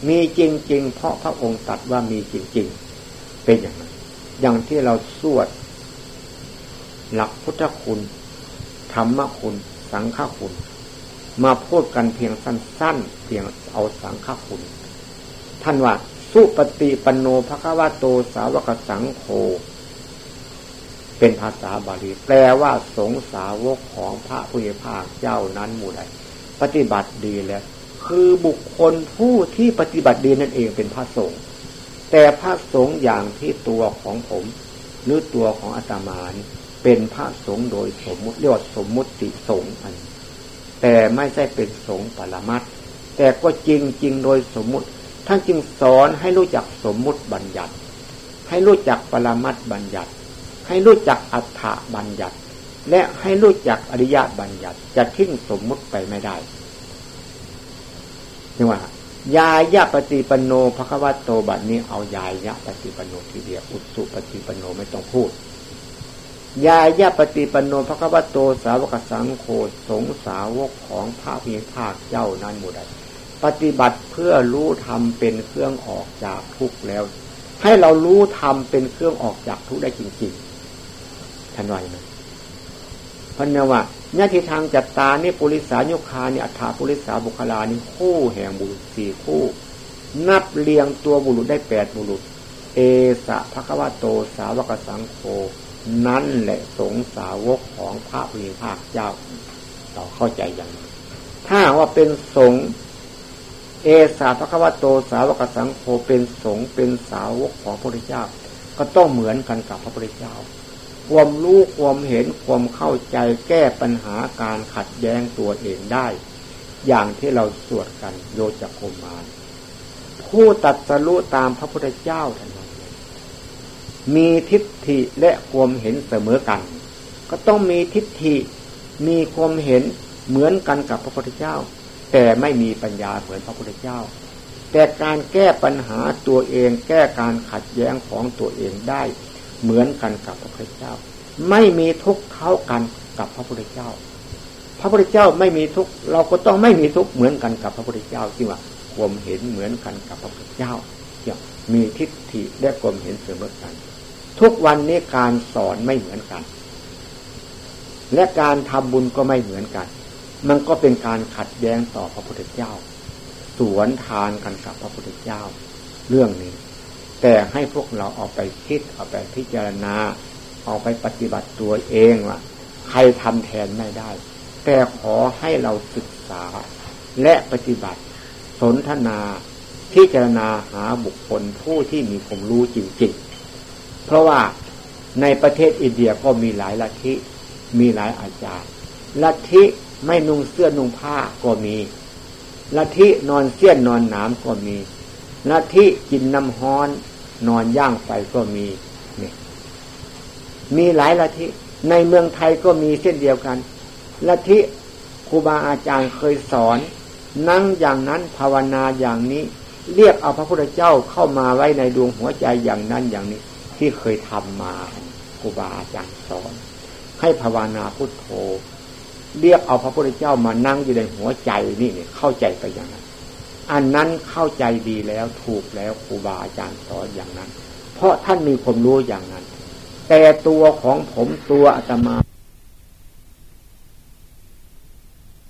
มีจริง ๆ เพราะพระองค์ตรัสว่ามีจริง ๆ เป็นอย่างนั้น อย่างที่เราสวด หลักพุทธคุณธรรมคุณ สังฆคุณ มาพูดกันเพียงสั้น ๆ เพียงเอาสังฆคุณ ท่านว่า สุปฏิปันโนภควาโตสาวกสังโฆเป็นภาษาบาลีแปลว่าสงสาวกของพระผู้ภาคเจ้านั้นหมู่ใดปฏิบัติดีแล้ว คือบุคคลผู้ที่ปฏิบัติดีนั่นเองเป็นพระสงฆ์แต่พระสงฆ์อย่างที่ตัวของผมหรือตัวของอาตมานเป็นพระสงฆ์โดยสมมุติเรียกว่าสมมุติสงฆ์อัน แต่ไม่ใช่เป็นสงฆ์ปรมัตแต่ก็จริงจริงโดยสมมุติ ท่านจึงสอนให้รู้จักสมมุติบัญญัติ ให้รู้จักปรมัตบัญญัติ ให้รู้จักอัฏฐบัญญัติ และให้รู้จักอริยบัญญัติ จะทิ้งสมมุติไปไม่ได้นี่ว่ายายะปฏิปโนภควโตบัดนี้เอายายะปฏิปโนทีเดียวอุสุปฏิปโนไม่ต้องพูด ยายะปฏิปโนภควโตสาวกสังโฆสงสาวกของพระพิภาคเจ้านั้นหมดใด ปฏิบัติเพื่อรู้ธรรมเป็นเครื่องออกจากทุกข์แล้ว ให้เรารู้ธรรมเป็นเครื่องออกจากทุกข์ได้จริงๆท่านว่าอย่างนั้นพันนว่าญาติทางจัตตานี่ปุริสายุคานี่อัฏฐาปุริสาบุคลานี่คู่แห่งบุรุษสี่คู่ นับเรียงตัวบุรุษได้แปดบุรุษ เอสะภควาโตสาวกสังโฆนั่นแหละสงสาวกของพระพุทธภาคเจ้า เราเข้าใจอย่างถ้าว่าเป็นสง เอสาภควโตสาวกสังโฆเป็นสงเป็นสาวกของพระพุทธเจ้า ก็ต้องเหมือนกันกับพระพุทธเจ้า ความรู้ความเห็นความเข้าใจแก้ปัญหาการขัดแย้งตัวเองได้ อย่างที่เราสวดกันโยจักโคมานผู้ตัดสรู้ตามพระพุทธเจ้าท่านมีทิฏฐิและความเห็นเสมอกัน ก็ต้องมีทิฏฐิมีความเห็นเหมือนกันกับพระพุทธเจ้า แต่ไม่มีปัญญาเหมือนพระพุทธเจ้า แต่การแก้ปัญหาตัวเองแก้การขัดแย้งของตัวเองได้เหมือนกันกับพระพุทธเจ้า ไม่มีทุกข์เท่ากันกับพระพุทธเจ้า พระพุทธเจ้าไม่มีทุกข์เราก็ต้องไม่มีทุกข์เหมือนกันกับพระพุทธเจ้าที่ว่าความเห็นเหมือนกันกับพระพุทธเจ้าที่มีทิฏฐิและความเห็นเสมอกัน ทุกวันนี้การสอนไม่เหมือนกัน และการทำบุญก็ไม่เหมือนกัน มันก็เป็นการขัดแย้งต่อพระพุทธเจ้า สวนทานกันกับพระพุทธเจ้า เรื่องนี้ แต่ให้พวกเราเอาไปคิดเอาไปพิจารณา เอาไปปฏิบัติตัวเองว่าใครทำแทนไม่ได้ แต่ขอให้เราศึกษาและปฏิบัติ สนทนาพิจารณาหาบุคคลผู้ที่มีความรู้จริงๆ เพราะว่าในประเทศอินเดียก็มีหลายลัทธิมีหลายอาจารย์ลัทธิ ไม่นุ่งเสื้อนุ่งผ้าก็มีลัทธินอนเสี้ยนนอนหนามก็มีลัทธิกินน้ำฮ้อน นอนย่างไฟก็มีนี่มีหลายลัทธิในเมืองไทยก็มีเส้นเดียวกันลัทธิครูบาอาจารย์เคยสอน นั่งอย่างนั้นภาวนาอย่างนี้ เรียกเอาพระพุทธเจ้าเข้ามาไว้ในดวงหัวใจอย่างนั้นอย่างนี้ ที่เคยทำมาครูบาอาจารย์สอน ให้ภาวนาพุทโธ เรียกเอาพระพุทธเจ้ามานั่งอยู่ในหัวใจนี่เนี่ยเข้าใจไปอย่างนั้น อันนั้นเข้าใจดีแล้วถูกแล้วครูบาอาจารย์สอนอย่างนั้น เพราะท่านมีความรู้อย่างนั้น แต่ตัวของผมตัวอาตมา